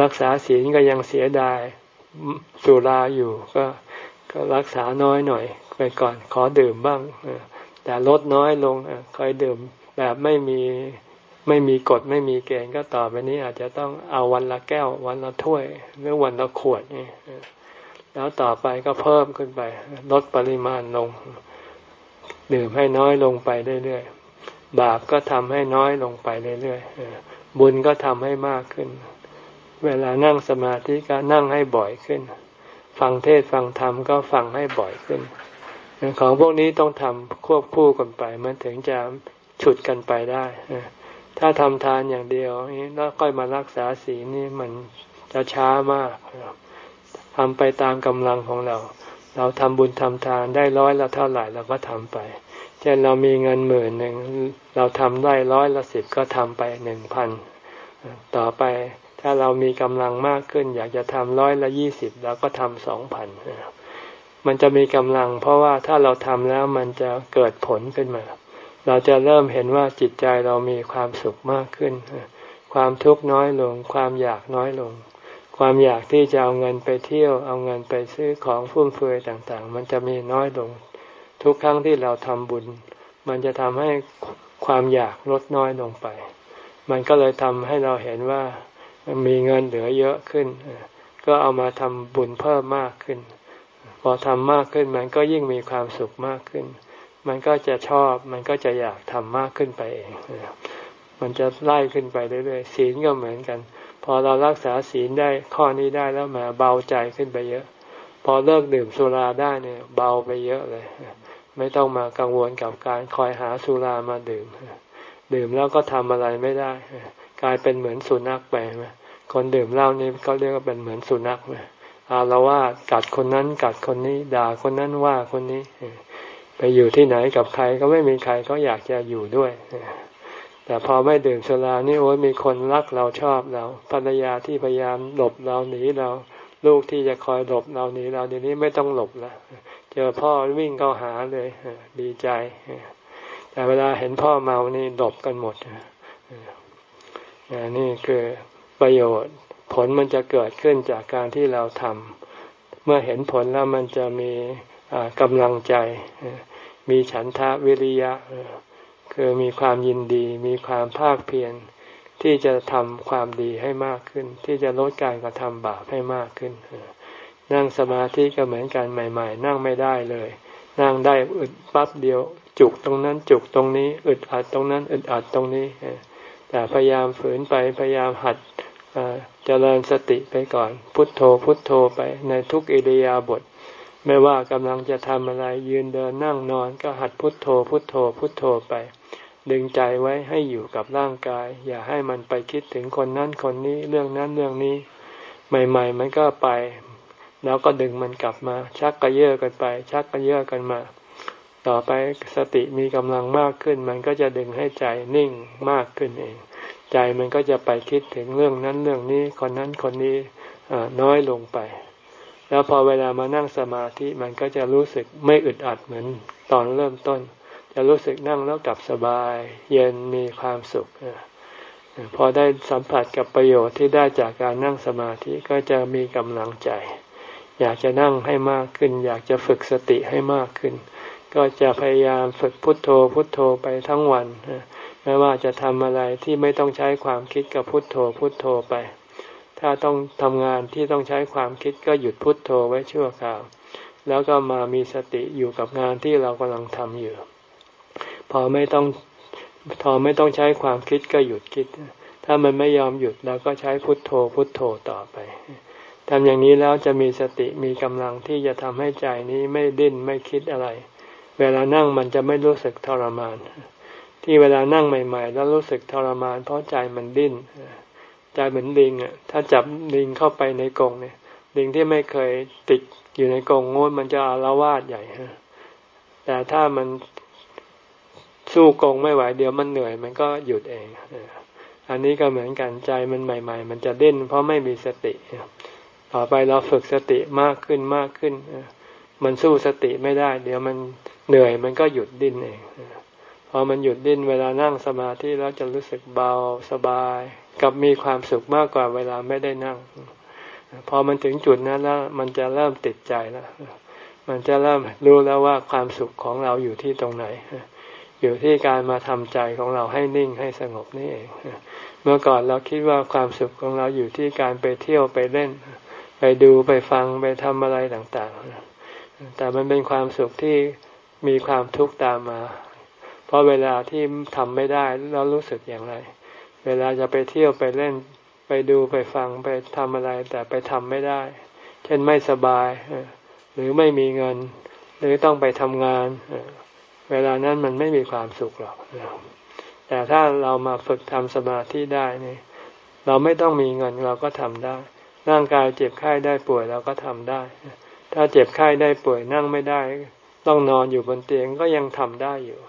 รักษาศีลก็ยังเสียดายสุราอยู่ ก็ก็รักษาน้อยหน่อยไปก่อนขอดื่มบ้างแต่ลดน้อยลงคอยดื่มแบบไม่มี ไม่มีกฎไม่มีเกณฑ์ก็ต่อไปนี้อาจจะต้องเอาวันละแก้ว วันละถ้วย หรือวันละขวดนี่แล้วต่อไปก็เพิ่มขึ้นไป ลดปริมาณลง ดื่มให้น้อยลงไปเรื่อยๆบาปก็ทำให้น้อยลงไปเรื่อยๆบุญก็ทำให้มากขึ้น เวลานั่งสมาธิก็นั่งให้บ่อยขึ้น ฟังเทศฟังธรรมก็ฟังให้บ่อยขึ้น ของพวกนี้ต้องทำควบคู่กันไป มันถึงจะฉุดกันไปได้ ถ้าทำทานอย่างเดียวแล้วค่อยมารักษาศีลนี่มันจะช้ามากทำไปตามกำลังของเรา เราทำบุญทำทานได้ร้อยละเท่าไหร่เราก็ทำไป เช่นเรามีเงินหมื่นหนึ่งเราทำได้ร้อยละสิบก็ทำไปหนึ่งพันต่อไปถ้าเรามีกำลังมากขึ้น อยากจะทำร้อยละยี่สิบเราก็ทำสองพันมันจะมีกำลัง เพราะว่าถ้าเราทำแล้วมันจะเกิดผลขึ้นมา เราจะเริ่มเห็นว่าจิตใจเรามีความสุขมากขึ้น ความทุกข์น้อยลง ความอยากน้อยลง ความอยากที่จะเอาเงินไปเที่ยว เอาเงินไปซื้อของฟุ่มเฟือยต่างๆ มันจะมีน้อยลง ทุกครั้งที่เราทำบุญ มันจะทำให้ความอยากลดน้อยลงไป มันก็เลยทำให้เราเห็นว่ามีเงินเหลือเยอะขึ้น ก็เอามาทำบุญเพิ่มมากขึ้น พอทำมากขึ้นมันก็ยิ่งมีความสุขมากขึ้น มันก็จะชอบ มันก็จะอยากทำมากขึ้นไปเอง มันจะไล่ขึ้นไปเรื่อยๆศีลก็เหมือนกัน พอเรารักษาศีลได้ข้อนี้ได้แล้วมาเบาใจขึ้นไปเยอะ พอเลิกดื่มสุราได้เนี่ย เบาไปเยอะเลย ไม่ต้องมากังวลกับการคอยหาสุรามาดื่ม ดื่มแล้วก็ทำอะไรไม่ได้ กลายเป็นเหมือนสุนัขไปไหมคนดื่มเหล้านี่ก็เรียกว่าเป็นเหมือนสุนัขไหมอาละว่ากัดคนนั้นกัดคนนี้ ด่าคนนั้นว่าคนนี้ ไปอยู่ที่ไหนกับใครก็ไม่มีใครเขาอยากจะอยู่ด้วย แต่พอไม่ดื่มสุรานี่โอ้ยมีคนรักเราชอบเราภรรยาที่พยายามหลบเราหนีเราลูกที่จะคอยหลบเราหนีเราเดี๋ยวนี้ไม่ต้องหลบละเจอพ่อวิ่งเข้าหาเลยดีใจ แต่เวลาเห็นพ่อเมานี่หลบกันหมดนี่คือประโยชน์ผลมันจะเกิดขึ้นจากการที่เราทำเมื่อเห็นผลแล้วมันจะมี กำลังใจ มีฉันทะวิริยะ คือมีความยินดี มีความภาคเพียรที่จะทำความดีให้มากขึ้น ที่จะลดการกระทำบาปให้มากขึ้น นั่งสมาธิก็เหมือนกันใหม่ ๆ นั่งไม่ได้เลย นั่งได้อึดปั๊บเดียว จุกตรงนั้นจุกตรงนี้ อึดอัดตรงนั้น อึดอัดตรงนี้ แต่พยายามฝืนไปพยายามหัดเจริญสติไปก่อน พุทโธพุทโธไปในทุกอิริยาบถ ไม่ว่ากำลังจะทำอะไรยืนเดินนั่งนอนก็หัดพุทโธ พุทโธ พุทโธไป ดึงใจไว้ให้อยู่กับร่างกาย อย่าให้มันไปคิดถึงคนนั้นคนนี้เรื่องนั้นเรื่องนี้ ใหม่ ๆ มันก็ไป แล้วก็ดึงมันกลับมา ชักกระเยาะกันไป ชักกระเยาะกันมา ต่อไปสติมีกำลังมากขึ้น มันก็จะดึงให้ใจนิ่งมากขึ้นเอง ใจมันก็จะไปคิดถึงเรื่องนั้นเรื่องนี้คนนั้นคนนี้น้อยลงไป แล้วพอเวลามานั่งสมาธิมันก็จะรู้สึกไม่อึดอัดเหมือนตอนเริ่มต้น จะรู้สึกนั่งแล้วกลับสบาย เย็นมีความสุขพอได้สัมผัสกับประโยชน์ที่ได้จากการนั่งสมาธิก็จะมีกำลังใจ อยากจะนั่งให้มากขึ้น อยากจะฝึกสติให้มากขึ้น ก็จะพยายามฝึกพุทโธพุทโธไปทั้งวันไม่ว่าจะทำอะไรที่ไม่ต้องใช้ความคิดกับพุทโธพุทโธไป ถ้าต้องทำงานที่ต้องใช้ความคิดก็หยุดพุดโทโธไว้ชั่วคราว แล้วก็มามีสติอยู่กับงานที่เรากำลังทำอยู่ พอไม่ต้องพอไม่ต้องใช้ความคิดก็หยุดคิด ถ้ามันไม่ยอมหยุดเราก็ใช้พุทโธพุทโธต่อไปทำอย่างนี้แล้วจะมีสติมีกำลังที่จะทำให้ใจนี้ไม่ดิ้นไม่คิดอะไร เวลานั่งมันจะไม่รู้สึกทรมาน ที่เวลานั่งใหม่ ๆ แล้วรู้สึกทรมาน เพราะใจมันดิ้น ใจเหมือนลิงอะถ้าจับลิงเข้าไปในกรงเนี่ยลิงที่ไม่เคยติดอยู่ในกรงง่มันจะอาละวาดใหญ่ฮะแต่ถ้ามันสู้กงไม่ไหวเดี๋ยวมันเหนื่อย มันก็หยุดเองอันนี้ก็เหมือนกันใจมันใหม่ ๆ มันจะดิ้นเพราะไม่มีสติต่อไปเราฝึกสติมากขึ้นมากขึ้นมันสู้สติไม่ได้ เดี๋ยวมันเหนื่อยมันก็หยุดดิ้นเองพอมันหยุดดิ้นเวลานั่งสมาธิแล้วจะรู้สึกเบาสบาย กับมีความสุขมากกว่าเวลาไม่ได้นั่ง พอมันถึงจุดนั้นแล้ว มันจะเริ่มติดใจแล้วมันจะเริ่มรู้แล้วว่าความสุขของเราอยู่ที่ตรงไหน อยู่ที่การมาทำใจของเราให้นิ่งให้สงบนี่เอง เมื่อก่อนเราคิดว่าความสุขของเราอยู่ที่การไปเที่ยวไปเล่น ไปดูไปฟังไปทำอะไรต่างๆ แต่มันเป็นความสุขที่มีความทุกข์ตามมา เพราะเวลาที่ทำไม่ได้เรารู้สึกอย่างไร เวลาจะไปเที่ยวไปเล่นไปดูไปฟังไปทำอะไรแต่ไปทำไม่ได้ เช่นไม่สบาย หรือไม่มีเงิน หรือต้องไปทำงาน เวลานั้นมันไม่มีความสุขหรอกแต่ถ้าเรามาฝึกทำสมาธิได้นี่เราไม่ต้องมีเงินเราก็ทำได้ ร่างกายเจ็บไข้ได้ป่วยเราก็ทำได้ ถ้าเจ็บไข้ได้ป่วยนั่งไม่ได้ ต้องนอนอยู่บนเตียงก็ยังทำได้อยู่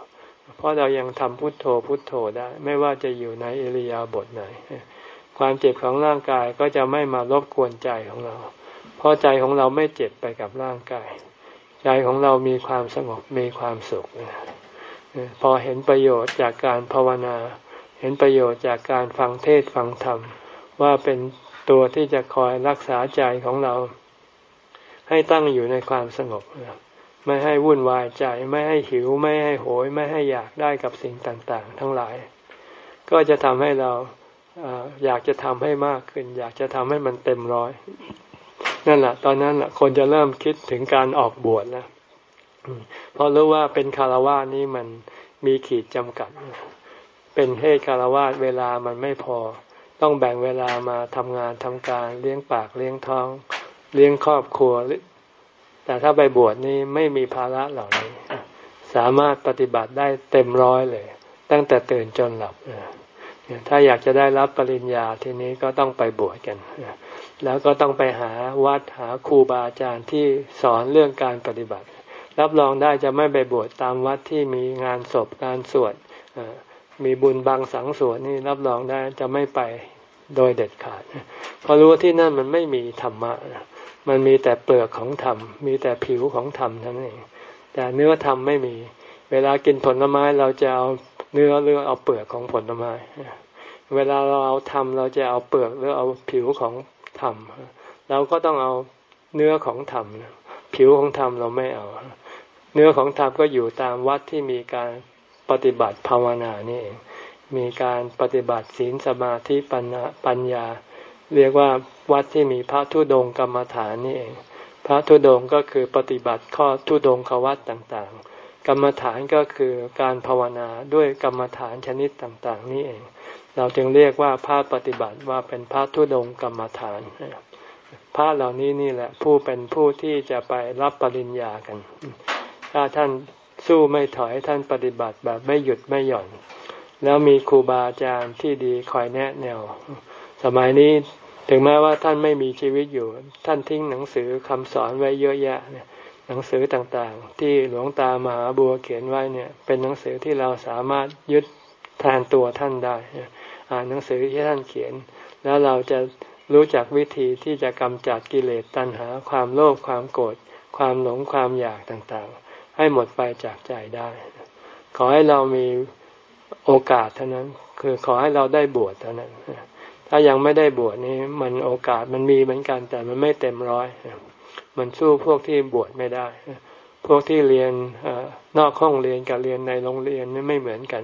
เพราะเรายังทำพุทโธพุทโธได้ ไม่ว่าจะอยู่ในอิริยาบถไหน ความเจ็บของร่างกายก็จะไม่มารบกวนใจของเรา เพราะใจของเราไม่เจ็บไปกับร่างกาย ใจของเรามีความสงบมีความสุขพอเห็นประโยชน์จากการภาวนา เห็นประโยชน์จากการฟังเทศฟังธรรม ว่าเป็นตัวที่จะคอยรักษาใจของเรา ให้ตั้งอยู่ในความสงบ ไม่ให้วุ่นวายใจ ไม่ให้หิว ไม่ให้โหย ไม่ให้อยากได้กับสิ่งต่างๆ ทั้งหลาย ก็จะทำให้เราอยากจะทำให้มากขึ้น อยากจะทำให้มันเต็มร้อย นั่นแหละตอนนั้นแหละคนจะเริ่มคิดถึงการออกบวชแล้วเพราะรู้ว่าเป็นคารวะนี้มันมีขีดจำกัด เป็นให้คารวะเวลามันไม่พอ ต้องแบ่งเวลามาทำงานทำการเลี้ยงปากเลี้ยงท้อง เลี้ยงครอบครัว แต่ถ้าไปบวชนี่ไม่มีภาระเหล่านี้ สามารถปฏิบัติได้เต็มร้อยเลย ตั้งแต่ตื่นจนหลับถ้าอยากจะได้รับปริญญาทีนี้ก็ต้องไปบวชกันแล้วก็ต้องไปหาวัดหาครูบาอาจารย์ที่สอนเรื่องการปฏิบัติ รับรองได้จะไม่ไปบวชตามวัดที่มีงานศพงานสวดมีบุญบางสังสวดนี่รับรองได้จะไม่ไปโดยเด็ดขาดเพราะรู้ว่าที่นั่นมันไม่มีธรรมะ มันมีแต่เปลือกของธรรม มีแต่ผิวของธรรมเท่านั้นเองแต่เนื้อธรรมไม่มี เวลากินผลไม้เราจะเอาเนื้อหรือเอาเปลือกของผลไม้ เวลาเราเอาธรรมเราจะเอาเปลือกหรือเอาผิวของธรรม เราก็ต้องเอาเนื้อของธรรม ผิวของธรรมเราไม่เอา เนื้อของธรรมก็อยู่ตามวัดที่มีการปฏิบัติภาวนานี่เองมีการปฏิบัติศีลสมาธิปัญญา เรียกว่าวัดที่มีพระทุดงกรรมฐานนี่เอง พระทุดงก็คือปฏิบัติข้อทุดงขวัตต่างๆ กรรมฐานก็คือการภาวนาด้วยกรรมฐานชนิดต่างๆ นี่เอง เราจึงเรียกว่าพระปฏิบัติว่าเป็นพระทุดงกรรมฐานพระเหล่านี้นี่แหละผู้เป็นผู้ที่จะไปรับปริญญากัน ถ้าท่านสู้ไม่ถอยท่านปฏิบัติแบบไม่หยุดไม่หย่อน แล้วมีครูบาอาจารย์ที่ดีคอยแนะแนว สมัยนี้ถึงแม้ว่าท่านไม่มีชีวิตอยู่ ท่านทิ้งหนังสือคำสอนไว้เยอะแยะเนี่ยหนังสือต่างๆ ที่หลวงตามหาบัวเขียนไว้เนี่ย เป็นหนังสือที่เราสามารถยึดแทนตัวท่านได้อ่านหนังสือที่ท่านเขียน แล้วเราจะรู้จักวิธีที่จะกำจัดกิเลสตัณหา ความโลภความโกรธความหลงความอยากต่างๆ ให้หมดไปจากใจได้ ขอให้เรามีโอกาสเท่านั้น คือขอให้เราได้บวชเท่านั้น ถ้ายังไม่ได้บวชนี้มันโอกาสมันมีเหมือนกัน แต่มันไม่เต็มร้อย มันสู้พวกที่บวชไม่ได้ พวกที่เรียนนอกห้องเรียนกับเรียนในโรงเรียนนี่ไม่เหมือนกัน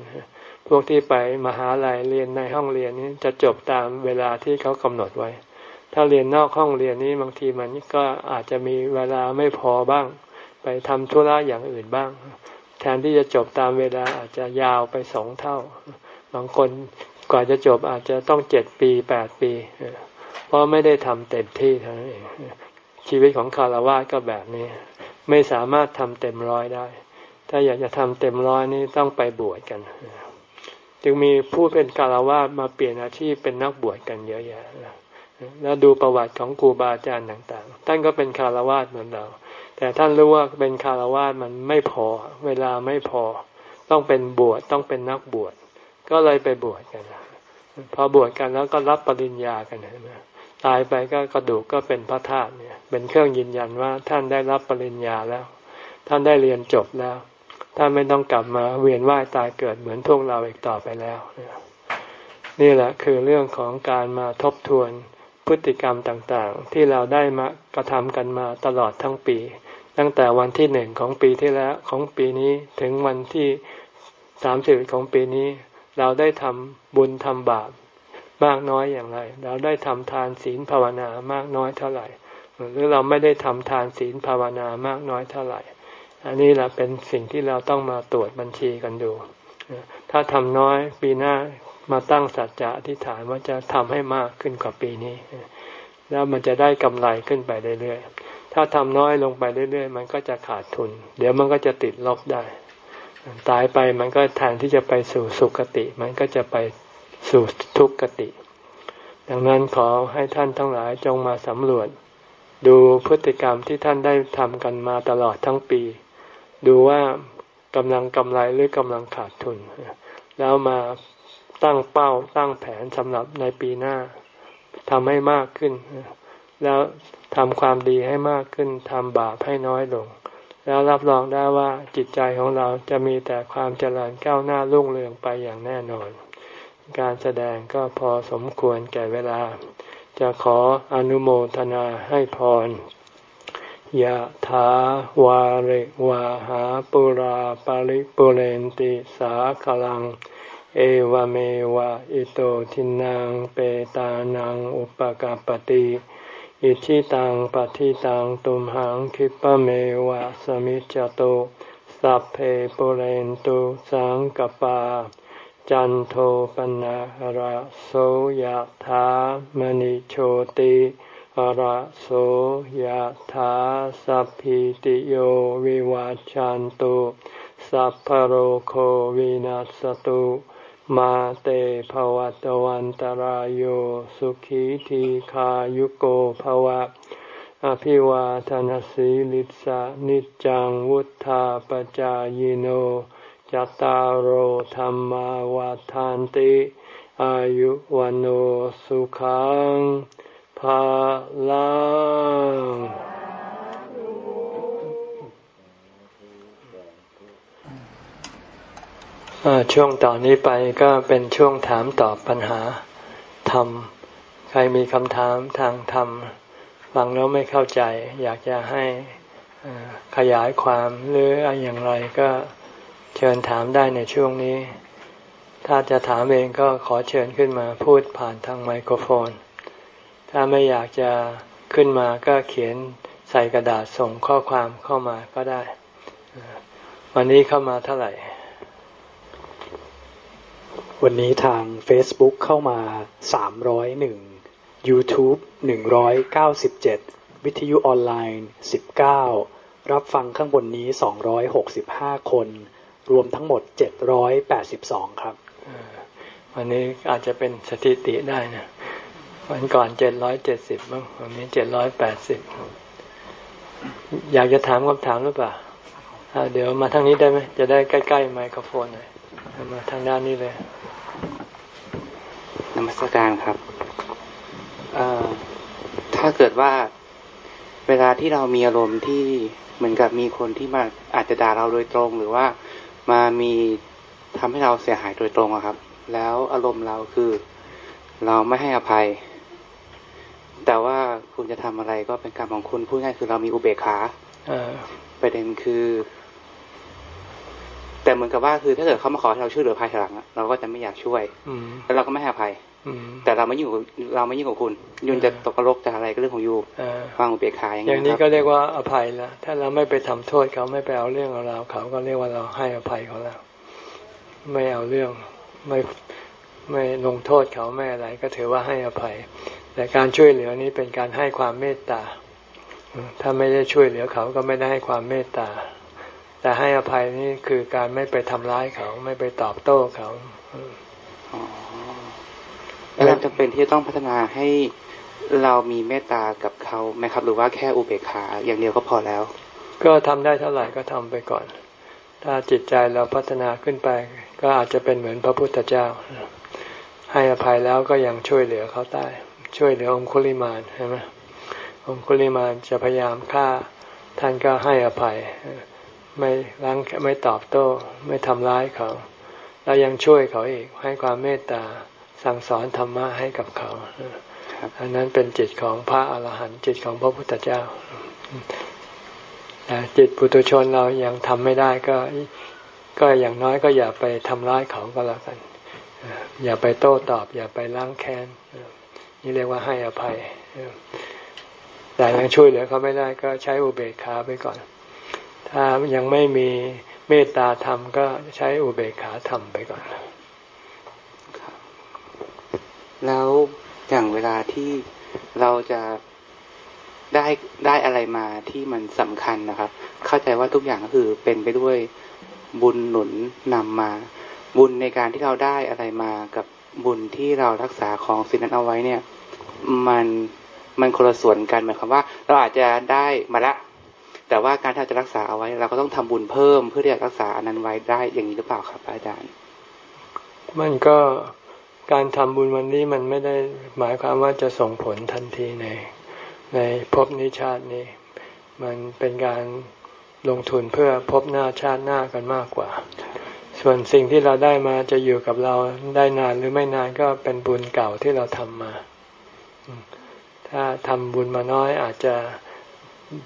พวกที่ไปมหาลัยเรียนในห้องเรียนนี้จะจบตามเวลาที่เขากำหนดไว้ ถ้าเรียนนอกห้องเรียนนี้บางทีมันก็อาจจะมีเวลาไม่พอบ้าง ไปทำธุระอย่างอื่นบ้าง แทนที่จะจบตามเวลาอาจจะยาวไปสองเท่า บางคน กว่าจะจบอาจจะต้องเจ็ดปีแปดปี เพราะไม่ได้ทำเต็มที่เท่านั้นเองชีวิตของคารวะก็แบบนี้ ไม่สามารถทำเต็มร้อยได้ ถ้าอยากจะทำเต็มร้อยนี่ต้องไปบวชกัน จึงมีผู้เป็นกาลวาสมาเปลี่ยนอาชีพเป็นนักบวชกันเยอะแยะแล้วดูประวัติของครูบาอาจารย์ต่าง ๆ ท่านก็เป็นคารวาสเหมือนเรา แต่ท่านรู้ว่าเป็นคารวะมันไม่พอ เวลาไม่พอ ต้องเป็นบวชต้องเป็นนักบวชก็เลยไปบวชกัน พอบวชกันแล้วก็รับปริญญากันเห็นไหมตายไปก็กระดูกก็เป็นพระธาตุเนี่ย เป็นเครื่องยืนยันว่าท่านได้รับปริญญาแล้ว ท่านได้เรียนจบแล้ว ท่านไม่ต้องกลับมาเวียนว่ายตายเกิดเหมือนพวกเราอีกต่อไปแล้ว นี่แหละคือเรื่องของการมาทบทวนพฤติกรรมต่างๆ ที่เราได้มากระทำกันมาตลอดทั้งปี ตั้งแต่วันที่หนึ่งของปีที่แล้วของปีนี้ถึงวันที่สามสิบของปีนี้ เราได้ทำบุญทำบาปมากน้อยอย่างไร เราได้ทำทานศีลภาวนามากน้อยเท่าไหร่ หรือเราไม่ได้ทำทานศีลภาวนามากน้อยเท่าไหร่ อันนี้แหละเป็นสิ่งที่เราต้องมาตรวจบัญชีกันดู ถ้าทำน้อยปีหน้ามาตั้งสัจจะอธิษฐานว่าจะทำให้มากขึ้นกว่าปีนี้ แล้วมันจะได้กำไรขึ้นไปเรื่อยๆถ้าทำน้อยลงไปเรื่อยๆ มันก็จะขาดทุน เดี๋ยวมันก็จะติดลบได้ ตายไปมันก็แทนที่จะไปสู่สุคติ มันก็จะไปสู่ทุกขติ ดังนั้นขอให้ท่านทั้งหลายจงมาสำรวจ ดูพฤติกรรมที่ท่านได้ทำกันมาตลอดทั้งปี ดูว่ากำลังกำไรหรือกำลังขาดทุน แล้วมาตั้งเป้าตั้งแผนสำหรับในปีหน้าทำให้มากขึ้น แล้วทำความดีให้มากขึ้นทำบาปให้น้อยลง แล้วรับรองได้ว่าจิตใจของเราจะมีแต่ความเจริญก้าวหน้ารุ่งเรืองไปอย่างแน่นอน การแสดงก็พอสมควรแก่เวลา จะขออนุโมทนาให้พรยะถาวาริวาหาปุราปาริปุเรนติสากลัง เอวเมวะอิโตทินังเปตานังอุปกาปติ อิชิตังปฏิตังตุมหังคิปะเมวะสมิจจโตสัพเพปุเรนตุสังกปา จันโทปนะระโสยธามณิโชติระโสยธาสัพพิติโยวิวัจจันตุสัพพโรโควินัสตุ มาเตภวัตวันตารโยสุขีทีขายุโกภวะ อภิวาทานสีลิสะนิจังวุธาปจายโนจตารโหธรรมวาทานติ อายุวันโอสุขังภาลัง ช่วงต่อนนี้ไปก็เป็นช่วงถามตอบปัญหาธรรม ใครมีคำถามทางธรรม ฟังแล้วไม่เข้าใจ อยากจะให้ขยายความหรืออย่างไรก็เชิญถามได้ในช่วงนี้ ถ้าจะถามเองก็ขอเชิญขึ้นมาพูดผ่านทางไมโครโฟน ถ้าไม่อยากจะขึ้นมาก็เขียนใส่กระดาษส่งข้อความเข้ามาก็ได้ วันนี้เข้ามาเท่าไหร่ วันนี้ทาง Facebook เข้ามา 301 YouTube 197 วิทยุออนไลน์ 19 รับฟังข้างบนนี้ 265 คน รวมทั้งหมด 782 ครับ วันนี้อาจจะเป็นสถิติได้นะ วันก่อน 770บ้างวันนี้ 780 อยากจะถามคำถามหรือเปล่าเดี๋ยวมาทางนี้ได้ไหม จะได้ใกล้ ๆ ไมโครโฟนหน่อยมาทางด้านนี้เลย มัสการครับถ้าเกิดว่าเวลาที่เรามีอารมณ์ที่เหมือนกับมีคนที่มาอาจจะด่าเราโดยตรง หรือว่ามามีทำให้เราเสียหายโดยตรงครับ แล้วอารมณ์เราคือเราไม่ให้อภัย แต่ว่าคุณจะทำอะไรก็เป็นกรรมของคุณพูดง่ายคือเรามีอุเบกขาประเด็นคือ แต่เหมือนกับว่าคือถ้าเกิดเขามาขอให้เราช่วยเหลือภายหลังเราก็จะไม่อยากช่วย แล้วเราก็ไม่ให้อภัย แต่เราไม่ยุ่งเราไม่ยุ่งกับคุณ ยุนจะตกรกจะอะไรก็เรื่องของยูฟังอุเบกขาอย่างนี้อย่างนี้ก็เรียกว่าอภัยแล้วถ้าเราไม่ไปทำโทษเขาไม่ไปเอาเรื่องเอาราวเขาก็เรียกว่าเราให้อภัยเขาแล้ว ไม่เอาเรื่องไม่ไม่ลงโทษเขาไม่อะไร ก็ถือว่าให้อภัย แต่การช่วยเหลือนี้เป็นการให้ความเมตตาถ้าไม่ได้ช่วยเหลือเขาก็ไม่ได้ให้ความเมตตา แต่ให้อภัยนี่คือการไม่ไปทำร้ายเขา ไม่ไปตอบโต้เขาแล้ วเราจะเป็นที่จะต้องพัฒนาให้เรามีเมตตากับเขาไหมครับ หรือว่าแค่อุเบกขาอย่างเดียวก็พอแล้ว ก็ทำได้เท่าไหร่ก็ทำไปก่อน ถ้าจิตใจเราพัฒนาขึ้นไป ก็อาจจะเป็นเหมือนพระพุทธเจ้า ให้อภัยแล้วก็ยังช่วยเหลือเขาได้ ช่วยเหลือองคุลิมานใช่ไหมองคุลิมานจะพยายามฆ่าท่านก็ให้อภัย ไม่รังไม่ตอบโต้ ไม่ทำร้ายเขา แล้วยังช่วยเขาอีกให้ความเมตตา สั่งสอนธรรมะให้กับเขาอันนั้นเป็นจิตของพระอาหารหันต์จิตของพระพุทธเจ้าแต่จิตปุถุชนเรายังทำไม่ได้ก็ ก็อย่างน้อยก็อย่าไปทำร้ายเขาก็แล้วกัน อย่าไปโต้ตอบ อย่าไปล้างแค้นนี่เรียกว่าให้อภัยแต่ยังช่วยเหลือเขาไม่ได้ก็ใช้อุเบกขาไปก่อน ถ้ายังไม่มีเมตตาธรรมก็ใช้อุเบกขาธรรมไปก่อน แล้วอย่างเวลาที่เราจะได้ได้อะไรมาที่มันสำคัญนะครับ เข้าใจว่าทุกอย่างก็คือเป็นไปด้วยบุญหนุนนำมา บุญในการที่เราได้อะไรมากับบุญที่เรารักษาของสิ่งนั้นเอาไว้เนี่ย มันมันคนละส่วนกันหมายความว่า เราอาจจะได้มาละ แต่ว่าการที่เราจะรักษาเอาไว้ เราก็ต้องทำบุญเพิ่มเพื่อที่จะรักษาอันนั้นไว้ได้อย่างนี้หรือเปล่าครับอาจารย์ มันก็ การทำบุญวันนี้มันไม่ได้หมายความว่าจะส่งผลทันทีในในภพนิชาตินี้ มันเป็นการลงทุนเพื่อพบหน้าชาติหน้ากันมากกว่า ส่วนสิ่งที่เราได้มาจะอยู่กับเราได้นานหรือไม่นานก็เป็นบุญเก่าที่เราทำมา ถ้าทำบุญมาน้อยอาจจะ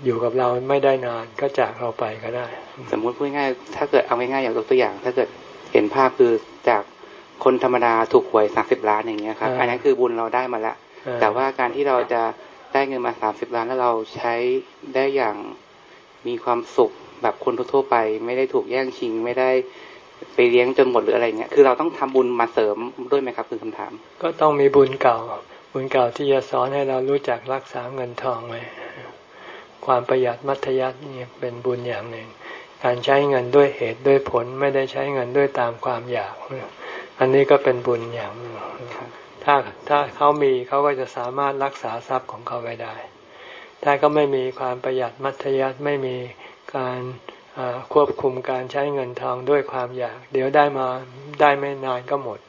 อยู่กับเราไม่ได้นานก็จากเราไปก็ได้ สมมุติพูดง่ายถ้าเกิดเอาง่ายๆอย่างตัวอย่าง ถ้าเกิดเห็นภาพคือจาก คนธรรมดาถูกหวยสามสิบล้านอย่างเงี้ยครับ อันนั้นคือบุญเราได้มาแล้ว แต่ว่าการที่เราจะได้เงินมาสามสิบล้านแล้วเราใช้ได้อย่างมีความสุขแบบคนทั่วไป ไม่ได้ถูกแย่งชิง ไม่ได้ไปเลี้ยงจนหมดหรืออะไรเงี้ย คือเราต้องทำบุญมาเสริมด้วยไหมครับคือคำถาม ก็ต้องมีบุญเก่า บุญเก่าที่จะสอนให้เรารู้จักรักษาเงินทองไว้ ความประหยัดมัธยัตินี่เป็นบุญอย่างหนึ่ง การใช้เงินด้วยเหตุด้วยผลไม่ได้ใช้เงินด้วยตามความอยาก อันนี้ก็เป็นบุญอย่างหนึ่งถ้าถ้าเขามีเขาก็จะสามารถรักษาทรัพย์ของเขาไว้ได้ ถ้าเขาไม่มีความประหยัดมัธยัติไม่มีการควบคุมการใช้เงินทองด้วยความอยาก เดี๋ยวได้มาได้ไม่นานก็หมด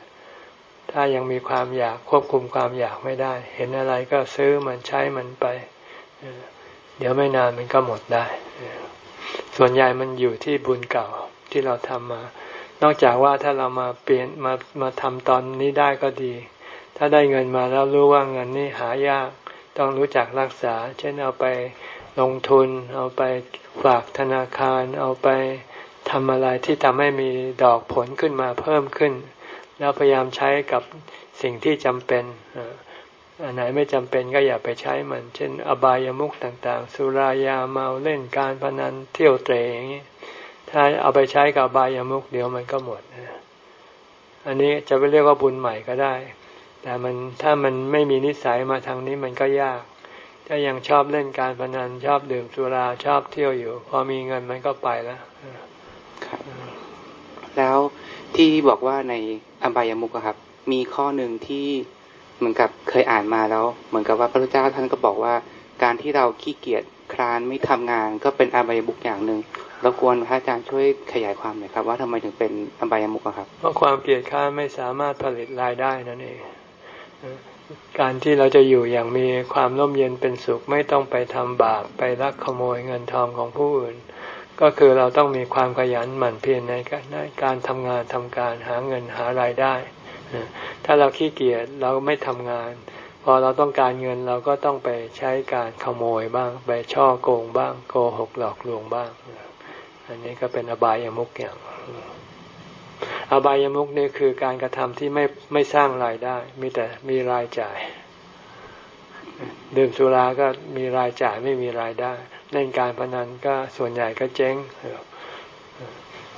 ถ้ายังมีความอยากควบคุมความอยากไม่ได้ เห็นอะไรก็ซื้อมันใช้มันไป เดี๋ยวไม่นานมันก็หมดได้ ส่วนใหญ่มันอยู่ที่บุญเก่าที่เราทำมา นอกจากว่าถ้าเรามาเปลี่ยนมามาทำตอนนี้ได้ก็ดี ถ้าได้เงินมาแล้วรู้ว่าเงินนี้หายาก ต้องรู้จักรักษา เช่นเอาไปลงทุน เอาไปฝากธนาคาร เอาไปทำอะไรที่ทำให้มีดอกผลขึ้นมาเพิ่มขึ้น แล้วพยายามใช้กับสิ่งที่จำเป็นอันไหนไม่จำเป็นก็อย่าไปใช้มัน เช่น อบายามุขต่างๆ สุรายาเมาเล่นการพนันเที่ยวเตะอย่างนี้ ถ้าเอาไปใช้กับบายามุกเดี๋ยวมันก็หมดอันนี้จะไปเรียกว่าบุญใหม่ก็ได้ แต่มันถ้ามันไม่มีนิสัยมาทางนี้มันก็ยาก ถ้ายังชอบเล่นการพนันชอบดื่มสุราชอบเที่ยวอยู่ พอมีเงินมันก็ไปแล้วครับแล้วที่บอกว่าในอบายามุกครับ มีข้อหนึ่งที่เหมือนกับเคยอ่านมาแล้ว เหมือนกับว่าพระพุทธเจ้าท่านก็บอกว่า การที่เราขี้เกียจคลานไม่ทำงาน ก็เป็นอบายามุกอย่างหนึ่ง รบกวนพระอาจารย์ช่วยขยายความหน่อยครับ ว่าทำไมถึงเป็นอบายามุกครับ เพราะความเกลียดข้าไม่สามารถผลิตรายได้นั่นเองการที่เราจะอยู่อย่างมีความร่มเย็นเป็นสุขไม่ต้องไปทำบาปไปลักขโมยเงินทองของผู้อื่น ก็คือเราต้องมีความขยันหมั่นเพียรในการทำงานทำการหาเงินหารายได้ ถ้าเราขี้เกียจเราไม่ทำงาน พอเราต้องการเงินเราก็ต้องไปใช้การขโมยบ้าง ไปช่อโกงบ้าง โกหกหลอกลวงบ้าง อันนี้ก็เป็นอบายามุกอย่างอบายามุกนี่คือการกระทำที่ไม่ไม่สร้างรายได้ มีแต่มีรายจ่าย ดื่มสุราก็มีรายจ่ายไม่มีรายได้ เล่นการพนันก็ส่วนใหญ่ก็เจ๊ง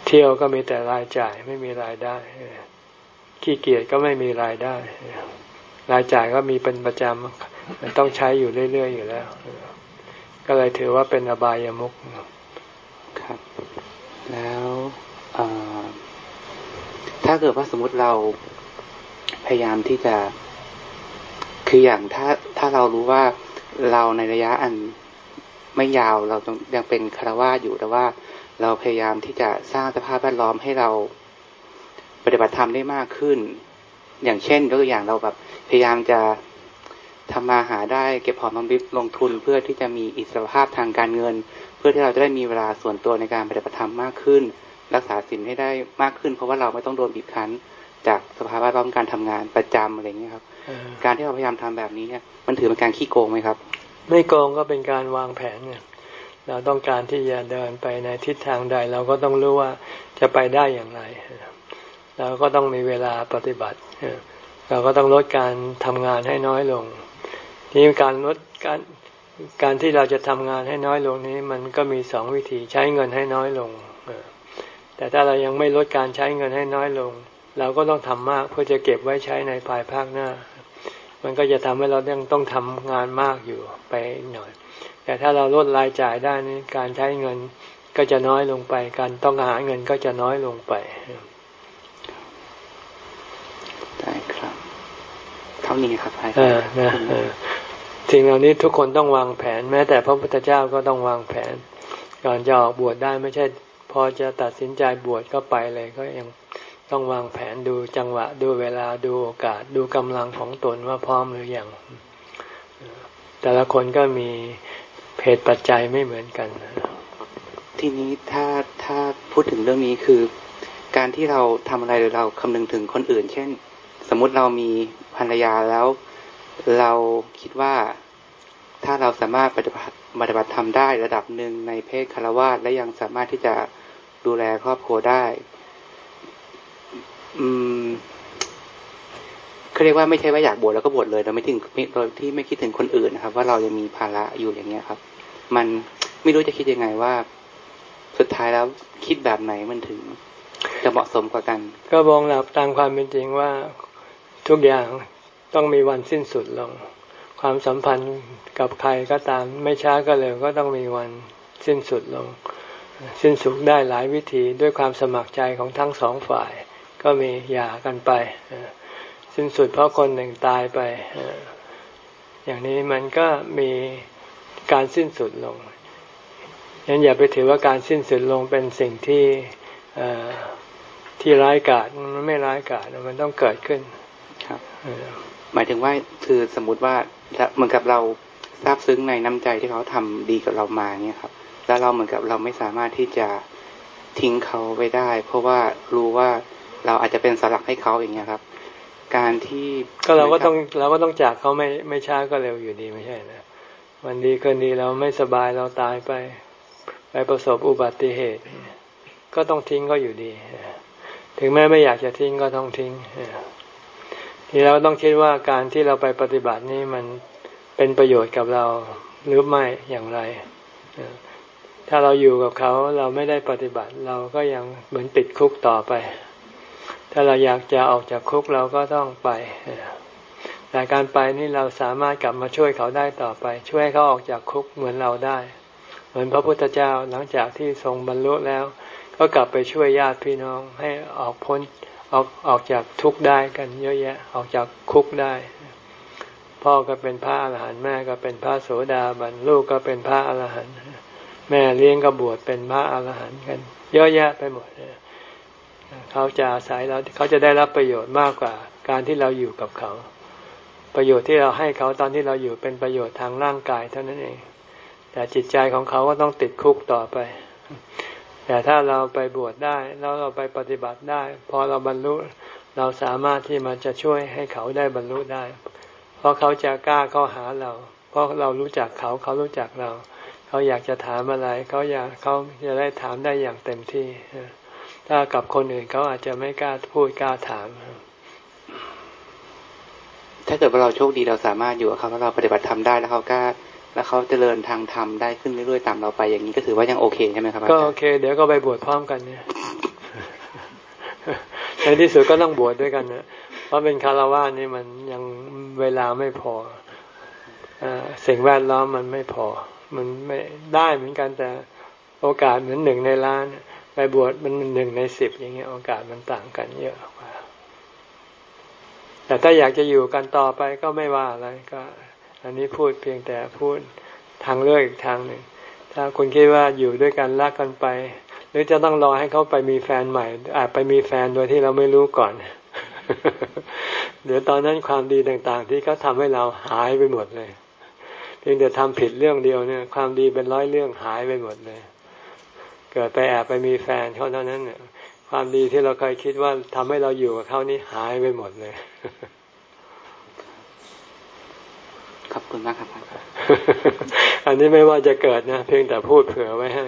เที่ยวก็มีแต่รายจ่ายไม่มีรายได้ขี้เกียจก็ไม่มีรายได้ รายจ่ายก็มีเป็นประจำต้องใช้อยู่เรื่อยๆอยู่แล้ว ก็เลยถือว่าเป็นอบายามุก ครับ แล้วถ้าเกิดว่าสมมติเราพยายามที่จะ คืออย่างถ้าถ้าเรารู้ว่าเราในระยะอันไม่ยาวเรายังเป็นคารวะอยู่แต่ว่า เราพยายามที่จะสร้างสภาพแวดล้อมให้เราปฏิบัติธรรมได้มากขึ้น อย่างเช่นยกตัวอย่างเราแบบพยายามจะทำมาหาได้เก็บหอมรอมริบลงทุนเพื่อที่จะมีอิสรภาพทางการเงิน เพื่อที่เราจะได้มีเวลาส่วนตัวในการปฏิบัติธรรมมากขึ้น รักษาศีลให้ได้มากขึ้น เพราะว่าเราไม่ต้องโดนบีบคั้น จากสภาวะร้อมการทำงานประจำอะไรอย่างนี้ครับ การที่เราพยายามทำแบบนี้เนี่ยมันถือเป็นการขี้โกงไหมครับ ไม่โกงก็เป็นการวางแผนไงเราต้องการที่จะเดินไปในทิศทางใด เราก็ต้องรู้ว่าจะไปได้อย่างไรเราก็ต้องมีเวลาปฏิบัติ เราก็ต้องลดการทำงานให้น้อยลง ทีนี้การลดการ การที่เราจะทำงานให้น้อยลงนี้ มันก็มีสองวิธีใช้เงินให้น้อยลงแต่ถ้าเรายังไม่ลดการใช้เงินให้น้อยลง เราก็ต้องทำมากเพื่อจะเก็บไว้ใช้ในภายภาคหน้า มันก็จะทำให้เรายังต้องทำงานมากอยู่ไปหน่อย แต่ถ้าเราลดรายจ่ายได้นี้การใช้เงินก็จะน้อยลงไป การต้องหาเงินก็จะน้อยลงไปได้ครับ เท่านี้ครับอาจารย์ สิ่งเหล่านี้ทุกคนต้องวางแผน แม้แต่พระพุทธเจ้าก็ต้องวางแผน ก่อนจะออกบวชได้ไม่ใช่ พอจะตัดสินใจบวชก็ไปเลยก็ยังต้องวางแผนดูจังหวะดูเวลาดูโอกาสดูกำลังของตนว่าพร้อมหรือยังแต่ละคนก็มีเหตุปัจจัยไม่เหมือนกันทีนี้ถ้าถ้าพูดถึงเรื่องนี้คือ การที่เราทำอะไรหรือเราคำนึงถึงคนอื่น เช่น สมมุติเรามีภรรยาแล้ว เราคิดว่าถ้าเราสามารถปฏิบัติปฏิบัติทำได้ระดับหนึ่งในเพศคารวะและยังสามารถที่จะดูแลครอบครัวได้ อืมเขาเรียกว่าไม่ใช่ว่าอยากบวชแล้วก็บวชเลยเราไม่ถึงโดยที่ไม่คิดถึงคนอื่นนะครับ ว่าเรายังมีภาระอยู่อย่างเงี้ยครับ มันไม่รู้จะคิดยังไงว่า สุดท้ายแล้วคิดแบบไหนมันถึงจะเหมาะสมกว่ากัน ก็มองหลับตามความเป็นจริงว่าทุกอย่าง ต้องมีวันสิ้นสุดลง ความสัมพันธ์กับใครก็ตามไม่ช้าก็เร็วก็ต้องมีวันสิ้นสุดลง สิ้นสุดได้หลายวิธีด้วยความสมัครใจของทั้งสองฝ่าย ก็มีหย่ากันไป สิ้นสุดเพราะคนหนึ่งตายไป อย่างนี้มันก็มีการสิ้นสุดลงยันอย่าไปถือว่าการสิ้นสุดลงเป็นสิ่งที่ที่ร้ายกาจมันไม่ร้ายกาจมันต้องเกิดขึ้นครับ หมายถึงว่าคือสมมุติว่าเหมือนกับเราทราบซึ้งในน้ำใจที่เขาทำดีกับเรามาเนี่ยครับ แล้วเราเหมือนกับเราไม่สามารถที่จะทิ้งเขาไว้ได้ เพราะว่ารู้ว่าเราอาจจะเป็นสลักให้เขาอย่างเงี้ยครับ การที่ก็เราก็ต้องเราก็ต้องจากเขาไม่ไม่ช้าก็เร็วอยู่ดีไม่ใช่นะวันดีเกินดีเราไม่สบายเราตายไป ไปประสบอุบัติเหตุ ก็ต้องทิ้งก็อยู่ดี ถึงแม้ไม่อยากจะทิ้งก็ต้องทิ้ง ทีเราต้องคิดว่าการที่เราไปปฏิบัตินี้มันเป็นประโยชน์กับเราหรือไม่อย่างไร ถ้าเราอยู่กับเขาเราไม่ได้ปฏิบัติ เราก็ยังเหมือนติดคุกต่อไป ถ้าเราอยากจะออกจากคุกเราก็ต้องไป แต่การไปนี่เราสามารถกลับมาช่วยเขาได้ต่อไป ช่วยเขาออกจากคุกเหมือนเราได้ เหมือนพระพุทธเจ้าหลังจากที่ทรงบรรลุแล้ว ก็กลับไปช่วยญาติพี่น้องให้ออกพ้น ออกออกจากทุกข์ได้กันเยอะแยะออกจากคุกได้ พ่อก็เป็นพระอรหันต์แม่ก็เป็นพระโสดาบันลูกก็เป็นพระอรหันต์แม่เลี้ยงก็บวชเป็นพระอรหันต์กัน เยอะแยะไปหมดเขาจะอาศัยเราเขาจะได้รับประโยชน์มากกว่า การที่เราอยู่กับเขา ประโยชน์ที่เราให้เขาตอนที่เราอยู่เป็นประโยชน์ทางร่างกายเท่านั้นเอง แต่จิตใจของเขาก็ต้องติดคุกต่อไป แต่ถ้าเราไปบวชได้แล้วเราไปปฏิบัติได้ พอเราบรรลุเราสามารถที่มันจะช่วยให้เขาได้บรรลุได้ เพราะเขาจะกล้าเข้าหาเรา เพราะเรารู้จักเขาเขารู้จักเรา เขาอยากจะถามอะไรเขาอยากเขาจะได้ถามได้อย่างเต็มที่ ถ้ากับคนอื่นเขาอาจจะไม่กล้าพูดกล้าถาม ถ้าเกิดว่าเราโชคดีเราสามารถอยู่กับเขาแล้วเราปฏิบัติทำได้แล้วเขากล้า แล้วเขาเจริญทางธรรมได้ขึ้นเรื่อยๆตามเราไปอย่างนี้ก็ถือว่ายังโอเคใช่ไหมครับก็โอเค เดี๋ยวก็ไปบวชพร้อมกันเนี่ยในที่สุดก็ต้องบวชด้วยกันนะเพราะเป็นคารวะนี่มันยังเวลาไม่พออสิ่งแวดล้อมมันไม่พอ มันไม่ได้เหมือนกันแต่โอกาสเหมือนหนึ่งในล้านไปบวชมันหนึ่งในสิบอย่างเงี้ยโอกาสมันต่างกันเยอะกว่าแต่ถ้าอยากจะอยู่กันต่อไปก็ไม่ว่าอะไรก็ อันนี้พูดเพียงแต่พูดทางเลือกอีกทางหนึ่ง ถ้าคุณคิดว่าอยู่ด้วยกันรักกันไป หรือจะต้องรอให้เขาไปมีแฟนใหม่อาจไปมีแฟนโดยที่เราไม่รู้ก่อน เดี๋ยวตอนนั้นความดีต่างๆ ที่เขาทาให้เราหายไปหมดเลย เพียงแต่ทำผิดเรื่องเดียวเนี่ย ความดีเป็นร้อยเรื่องหายไปหมดเลย เกิดไปแอบไปมีแฟนเขาเท่านั้นเนี่ยความดีที่เราเคยคิดว่าทำให้เราอยู่กับเขานี่หายไปหมดเลย ขอบคุณมากครับ อันนี้ไม่ว่าจะเกิดนะ เพียงแต่พูดเผื่อไว้ให้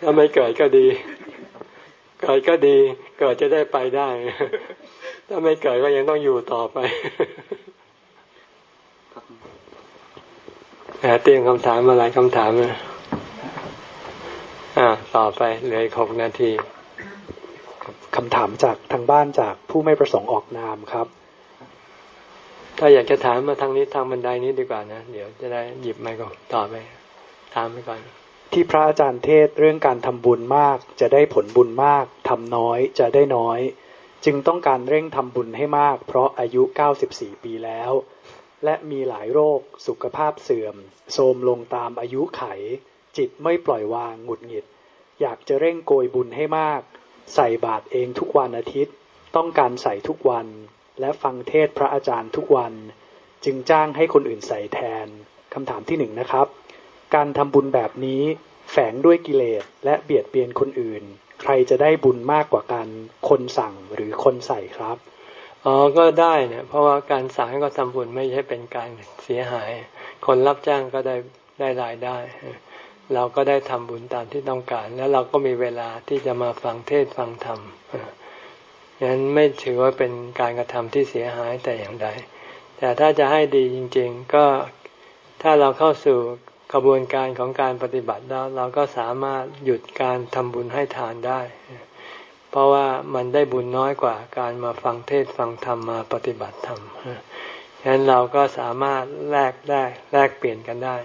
ถ้าไม่เกิดก็ดี เกิดก็ดี เกิดจะได้ไปได้ ถ้าไม่เกิดก็ยังต้องอยู่ต่อไปเตรียมคำถามมาหลายคำถามนะอ่า ต่อไปเหลืออีกหกนาทีคำถามจากทางบ้านจากผู้ไม่ประสงค์ออกนามครับ ถ้าอยากจะถามมาทางนี้ทางบันไดนี้ดีกว่านะ เดี๋ยวจะได้หยิบไมครต่อไปถามไปก่อน ที่พระอาจารย์เทศเรื่องการทำบุญมาก จะได้ผลบุญมากทำน้อยจะได้น้อย จึงต้องการเร่งทำบุญให้มาก เพราะอายุ 94 ปีแล้ว และมีหลายโรคสุขภาพเสื่อมโทรมลงตามอายุไข จิตไม่ปล่อยวางหงุดหงิด อยากจะเร่งโกยบุญให้มาก ใส่บาตรเองทุกวันอาทิตย์ ต้องการใส่ทุกวัน และฟังเทศพระอาจารย์ทุกวัน จึงจ้างให้คนอื่นใส่แทนคำถามที่หนึ่งนะครับ การทำบุญแบบนี้แฝงด้วยกิเลสและเบียดเบียนคนอื่น ใครจะได้บุญมากกว่ากันคนสั่งหรือคนใส่ครับอ๋อก็ได้เนี่ยเพราะว่าการสั่งให้เขาทำบุญไม่ใช่เป็นการเสียหาย คนรับจ้างก็ได้ได้รายได้ เราก็ได้ทำบุญตามที่ต้องการ แล้วเราก็มีเวลาที่จะมาฟังเทศฟังธรรม นั้นไม่ถือว่าเป็นการกระทำที่เสียหายแต่อย่างใด แต่ถ้าจะให้ดีจริง ๆ ก็ถ้าเราเข้าสู่กระบวนการของการปฏิบัติแล้วเราก็สามารถหยุดการทำบุญให้ทานได้ เพราะว่ามันได้บุญน้อยกว่าการมาฟังเทศฟังธรรมมาปฏิบัติธรรมฉะนั้นเราก็สามารถแลกได้แลกเปลี่ยนกันได้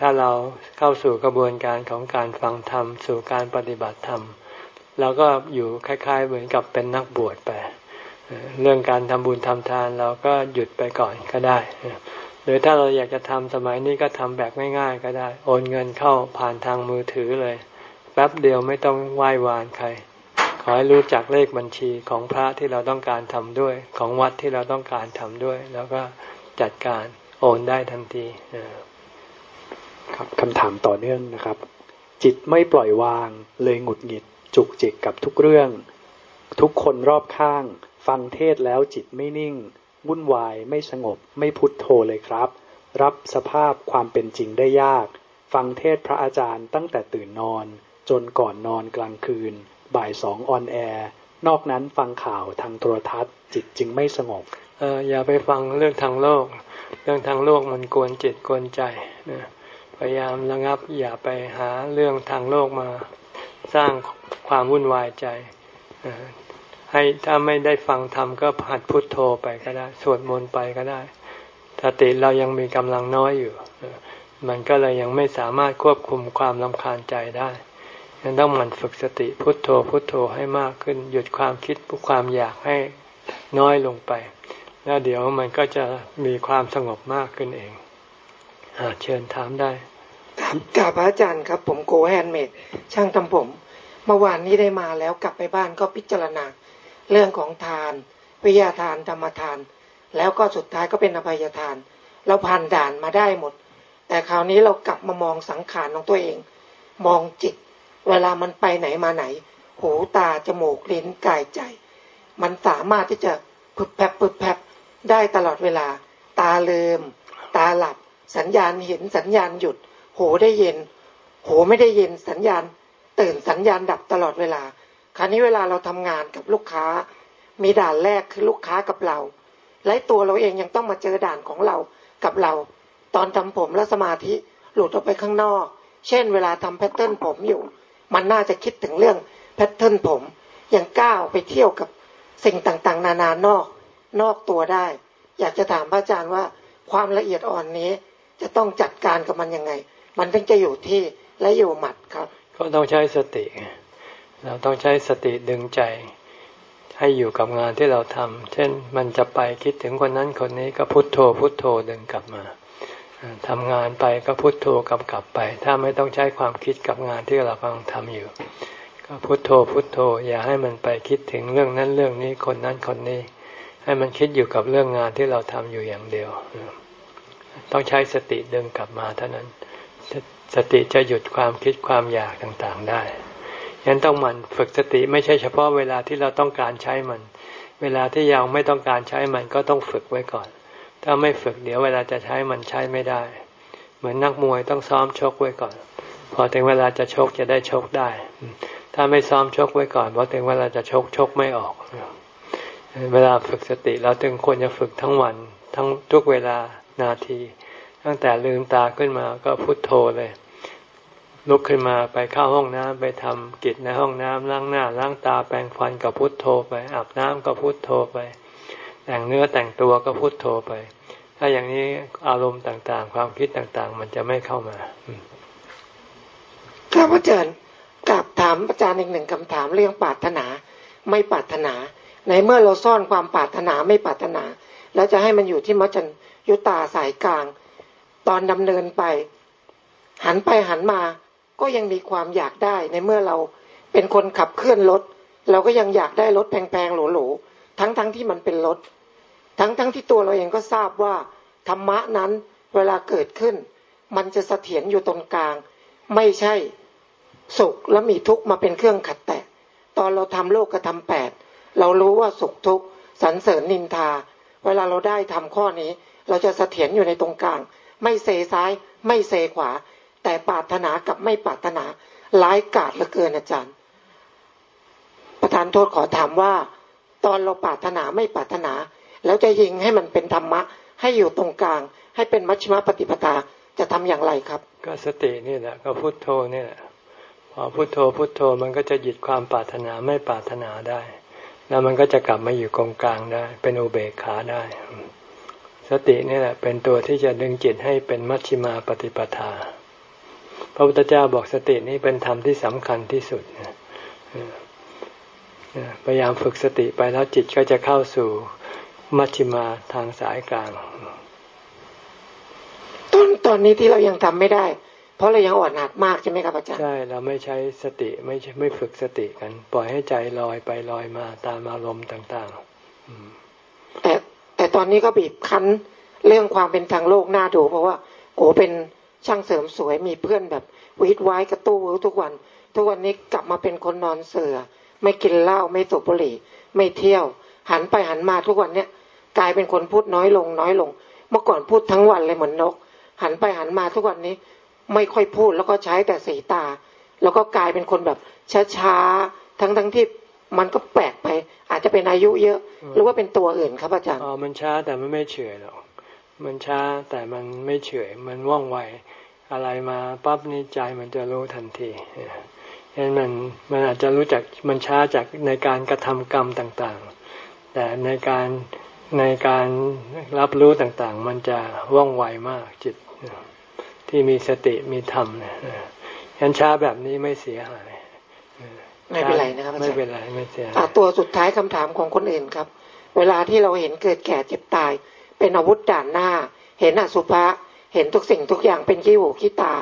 ถ้าเราเข้าสู่กระบวนการของการฟังธรรมสู่การปฏิบัติธรรม เราก็อยู่คล้าย ๆ เหมือนกับเป็นนักบวชไป เรื่องการทำบุญทำทานเราก็หยุดไปก่อนก็ได้ หรือถ้าเราอยากจะทำสมัยนี้ก็ทำแบบง่าย ๆ ก็ได้ โอนเงินเข้าผ่านทางมือถือเลย แป๊บเดียวไม่ต้องไหว้วานใคร ขอให้รู้จักเลขบัญชีของพระที่เราต้องการทำด้วย ของวัดที่เราต้องการทำด้วย แล้วก็จัดการโอนได้ทันทีครับคำถามต่อเนื่องนะครับ จิตไม่ปล่อยวางเลยหงุดหงิด จุกจิกกับทุกเรื่อง ทุกคนรอบข้าง ฟังเทศแล้วจิตไม่นิ่ง วุ่นวายไม่สงบ ไม่พุทโธเลยครับ รับสภาพความเป็นจริงได้ยาก ฟังเทศพระอาจารย์ตั้งแต่ตื่นนอน จนก่อนนอนกลางคืน บ่ายสอง on air นอกนั้นฟังข่าวทางโทรทัศน์ จิตจึงไม่สงบเอออย่าไปฟังเรื่องทางโลก เรื่องทางโลกมันกวนจิตกวนใจนะพยายามระงับอย่าไปหาเรื่องทางโลกมา สร้างความวุ่นวายใจให้ถ้าไม่ได้ฟังธรรมก็หัดพุทโธไปก็ได้ สวดมนต์ไปก็ได้สติเรายังมีกำลังน้อยอยู่ มันก็เลยยังไม่สามารถควบคุมความลำคาญใจได้ยังต้องหมั่นฝึกสติพุทโธพุทโธให้มากขึ้น หยุดความคิดความอยากให้น้อยลงไป แล้วเดี๋ยวมันก็จะมีความสงบมากขึ้นเองอเชิญถามได้ กราบพระอาจารย์ครับ ผมโกแฮนเมดช่างทำผมเมื่อวานนี้ได้มาแล้วกลับไปบ้านก็พิจารณา เรื่องของทาน วิยาทานธรรมทาน แล้วก็สุดท้ายก็เป็นอภัยทาน เราผ่านด่านมาได้หมด แต่คราวนี้เรากลับมามองสังขารของตัวเอง มองจิต เวลามันไปไหนมาไหน หูตาจมูกลิ้นกายใจ มันสามารถที่จะพึบแผบพึบแผบได้ตลอดเวลา ตาเลิมตาหลับ สัญญาณเห็นสัญญาณหยุด หูได้ยิน หูไม่ได้ยินสัญญาณ ตื่นสัญญาณดับตลอดเวลา คราวนี้เวลาเราทำงานกับลูกค้า มีด่านแรกคือลูกค้ากับเรา และตัวเราเองยังต้องมาเจอด่านของเรากับเรา ตอนทำผมและสมาธิหลุดออกไปข้างนอก เช่น เวลาทำแพทเทิร์นผมอยู่ มันน่าจะคิดถึงเรื่องแพทเทิร์นผมยังก้าวไปเที่ยวกับสิ่งต่างๆ นานานอก นอกตัวได้ อยากจะถามพระอาจารย์ว่าความละเอียดอ่อนนี้จะต้องจัดการกับมันยังไง มันถึงจะอยู่ที่และอยู่หมัดครับ ก็ต้องใช้สติ เราต้องใช้สติดึงใจ ให้อยู่กับงานที่เราทำเช่นมันจะไปคิดถึงคนนั้นคนนี้ก็พุโทโธ พุโทโธดึงกลับมาทำงานไปก็พุโทโธกำกับไป ถ้าไม่ต้องใช้ความคิดกับงานที่เรากำลังทำอยู่ ก็พุโทโธพุโทโธ อย่าให้มันไปคิดถึงเรื่องนั้นเรื่องนี้คนนั้นคนนี้ ให้มันคิดอยู่กับเรื่องงานที่เราทำอยู่อย่างเดียว ต้องใช้สติดึงกลับมาเท่านั้น สติจะหยุดความคิดความอยากต่างๆได้ยันต้องมันฝึกสติไม่ใช่เฉพาะเวลาที่เราต้องการใช้มัน เวลาที่ยังไม่ต้องการใช้มันก็ต้องฝึกไว้ก่อน ถ้าไม่ฝึกเดี๋ยวเวลาจะใช้มันใช้ไม่ได้ เหมือนนักมวยต้องซ้อมชกไว้ก่อน พอถึงเวลาจะชกจะได้ชกได้ ถ้าไม่ซ้อมชกไว้ก่อนพอถึงเวลาจะชกชกไม่ออก เวลาฝึกสติเราจึงควรจะฝึกทั้งวันทั้งทุกเวลานาที ตั้งแต่ลืมตาขึ้นมาก็พุโทโธเลย ลุกขึ้นมาไปเข้าห้องน้ำไปทำกิจในห้องน้ำล้างหน้าล้างตาแปรงฟันก็พุทโธไป อาบน้ำก็พุทโธไป แต่งเนื้อแต่งตัวก็พุทโธไป ถ้าอย่างนี้อารมณ์ต่างๆ ความคิดต่างๆ มันจะไม่เข้ามาครับอาจารย์กับถามอาจารย์อีกหนึ่งคำถามเรื่องปาถนาไม่ปาถนา ในเมื่อเราซ่อนความปาถนาไม่ปาถนา แล้วจะให้มันอยู่ที่มัจจยุตาสายกลาง ตอนดำเนินไป หันไปหันมาก็ยังมีความอยากได้ในเมื่อเราเป็นคนขับเคลื่อนรถ เราก็ยังอยากได้รถแพงๆหรูๆทั้งๆทที่มันเป็นรถ ทั้งๆทที่ตัวเราเองก็ทราบว่าธรรมะนั้นเวลาเกิดขึ้น มันจะเสถียรอยู่ตรงกลาง ไม่ใช่สุขแล้วมีทุกข์มาเป็นเครื่องขัดแตะ ตอนเราทำโลกกระทำแปดเรารู้ว่าสุขทุกข์สรรเสริญนินทา เวลาเราได้ทำข้อนี้ เราจะเสถียรอยู่ในตรงกลาง ไม่เซซ้าย ไม่เซขวา แต่ปรารถนากับไม่ปรารถนาร้ายกาจเหลือเกินอาจารย์ ประธานโทษขอถามว่า ตอนเราปรารถนาไม่ปรารถนา แล้วจะยิงให้มันเป็นธรรมะ ให้อยู่ตรงกลาง ให้เป็นมัชฌิมปฏิปทาจะทำอย่างไรครับ ก็สตินี่แหละก็พุโทโธนี่แหละพอพุโทโธพุโทโธมันก็จะหยุดความปรารถนาไม่ปรารถนาได้ แล้วมันก็จะกลับมาอยู่กองกลางได้ เป็นอุเบกขาได้ สตินี่แหละเป็นตัวที่จะดึงจิตให้เป็นมัชฌิมาปฏิปทา พระพุทธเจ้าบอกสตินี้เป็นธรรมที่สำคัญที่สุดพยายามฝึกสติไปแล้วจิตก็จะเข้าสู่มัชฌิมาทางสายกลางตอนตอนนี้ที่เรายังทำไม่ได้ เพราะเรายังอ่อนหัดมากใช่ไหมครับอาจารย์ใช่เราไม่ใช้สติไม่ใช่ไม่ฝึกสติกัน ปล่อยให้ใจลอยไปลอยมาตามอารมณ์ต่าง ๆ แต่ แต่ตอนนี้ก็บีบคั้นเรื่องความเป็นทางโลกหน่าดู เพราะว่าโกเป็นช่างเสริมสวยมีเพื่อนแบบวิดไว้กระตู้ทุกวัน ทุกวันนี้กลับมาเป็นคนนอนเสือ ไม่กินเหล้าไม่สูบบุหรี่ ไม่เที่ยว หันไปหันมาทุกวันเนี้ยกลายเป็นคนพูดน้อยลงน้อยลง เมื่อก่อนพูดทั้งวันเลยเหมือนนก หันไปหันมาทุกวันนี้ ไม่ค่อยพูดแล้วก็ใช้แต่สีตา แล้วก็กลายเป็นคนแบบช้าๆทั้งทั้งที่ มันก็แปลกไป อาจจะเป็นอายุเยอะ หรือว่าเป็นตัวอื่นครับอาจารย์อ๋อมันช้าแต่มันไม่เฉยหรอกมันช้าแต่มันไม่เฉยมันว่องไวอะไรมาปั๊บนี่ใจมันจะรู้ทันทีเห็นมันมันอาจจะรู้จักมันช้าจากในการกระทำกรรมต่างๆ แต่ในการในการรับรู้ต่างๆ มันจะว่องไวมากจิตที่มีสติมีธรรมเนี่ยยันช้าแบบนี้ไม่เสียหาย ไม่เป็นไรนะครับไม่เป็นไรไม่เสียตัวสุดท้ายคำถามของคนอื่นครับ เวลาที่เราเห็นเกิดแก่เจ็บตาย เป็นอาวุธด่านหน้า เห็นอสุภะเห็นทุกสิ่งทุกอย่างเป็นขี้หูขี้ตา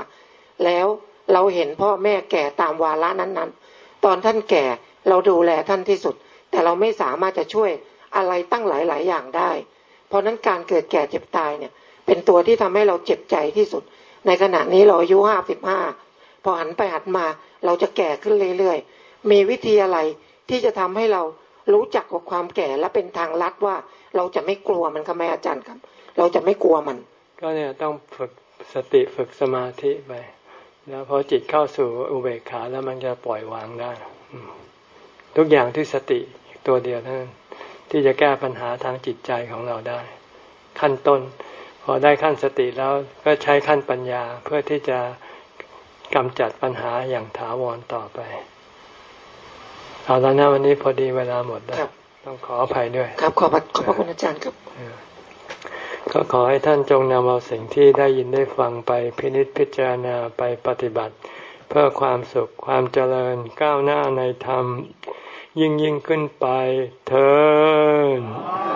แล้วเราเห็นพ่อแม่แก่ตามวาระนั้นๆ ตอนท่านแก่เราดูแลท่านที่สุด แต่เราไม่สามารถจะช่วยอะไรตั้งหลาย ๆ อย่างได้ เพราะนั้นการเกิดแก่เจ็บตายเนี่ย เป็นตัวที่ทำให้เราเจ็บใจที่สุด ในขณะนี้เราอายุห้าสิบห้าพอหันไปหันมาเราจะแก่ขึ้นเรื่อย ๆ มีวิธีอะไรที่จะทำให้เรารู้จักกับความแก่และเป็นทางลัดว่าเราจะไม่กลัวมันครับแม่อาจารย์ครับ เราจะไม่กลัวมัน ก็เนี่ยต้องฝึกสติฝึกสมาธิไปแล้วพอจิตเข้าสู่อุเบกขาแล้วมันจะปล่อยวางได้ ทุกอย่างที่สติตัวเดียวเท่านั้นที่จะแก้ปัญหาทางจิตใจของเราได้ ขั้นต้น พอได้ขั้นสติแล้วก็ใช้ขั้นปัญญาเพื่อที่จะกำจัดปัญหาอย่างถาวรต่อไป เอาแล้วนะวันนี้พอดีเวลาหมดแล้วต้องขออภัยด้วย ครับขอบขอบพระคุณอาจารย์ครับก็ขอให้ท่านจงนำเอาสิ่งที่ได้ยินได้ฟังไปพินิจพิจารณาไปปฏิบัติ เพื่อความสุขความเจริญก้าวหน้าในธรรม ยิ่งยิ่งขึ้นไปเธอ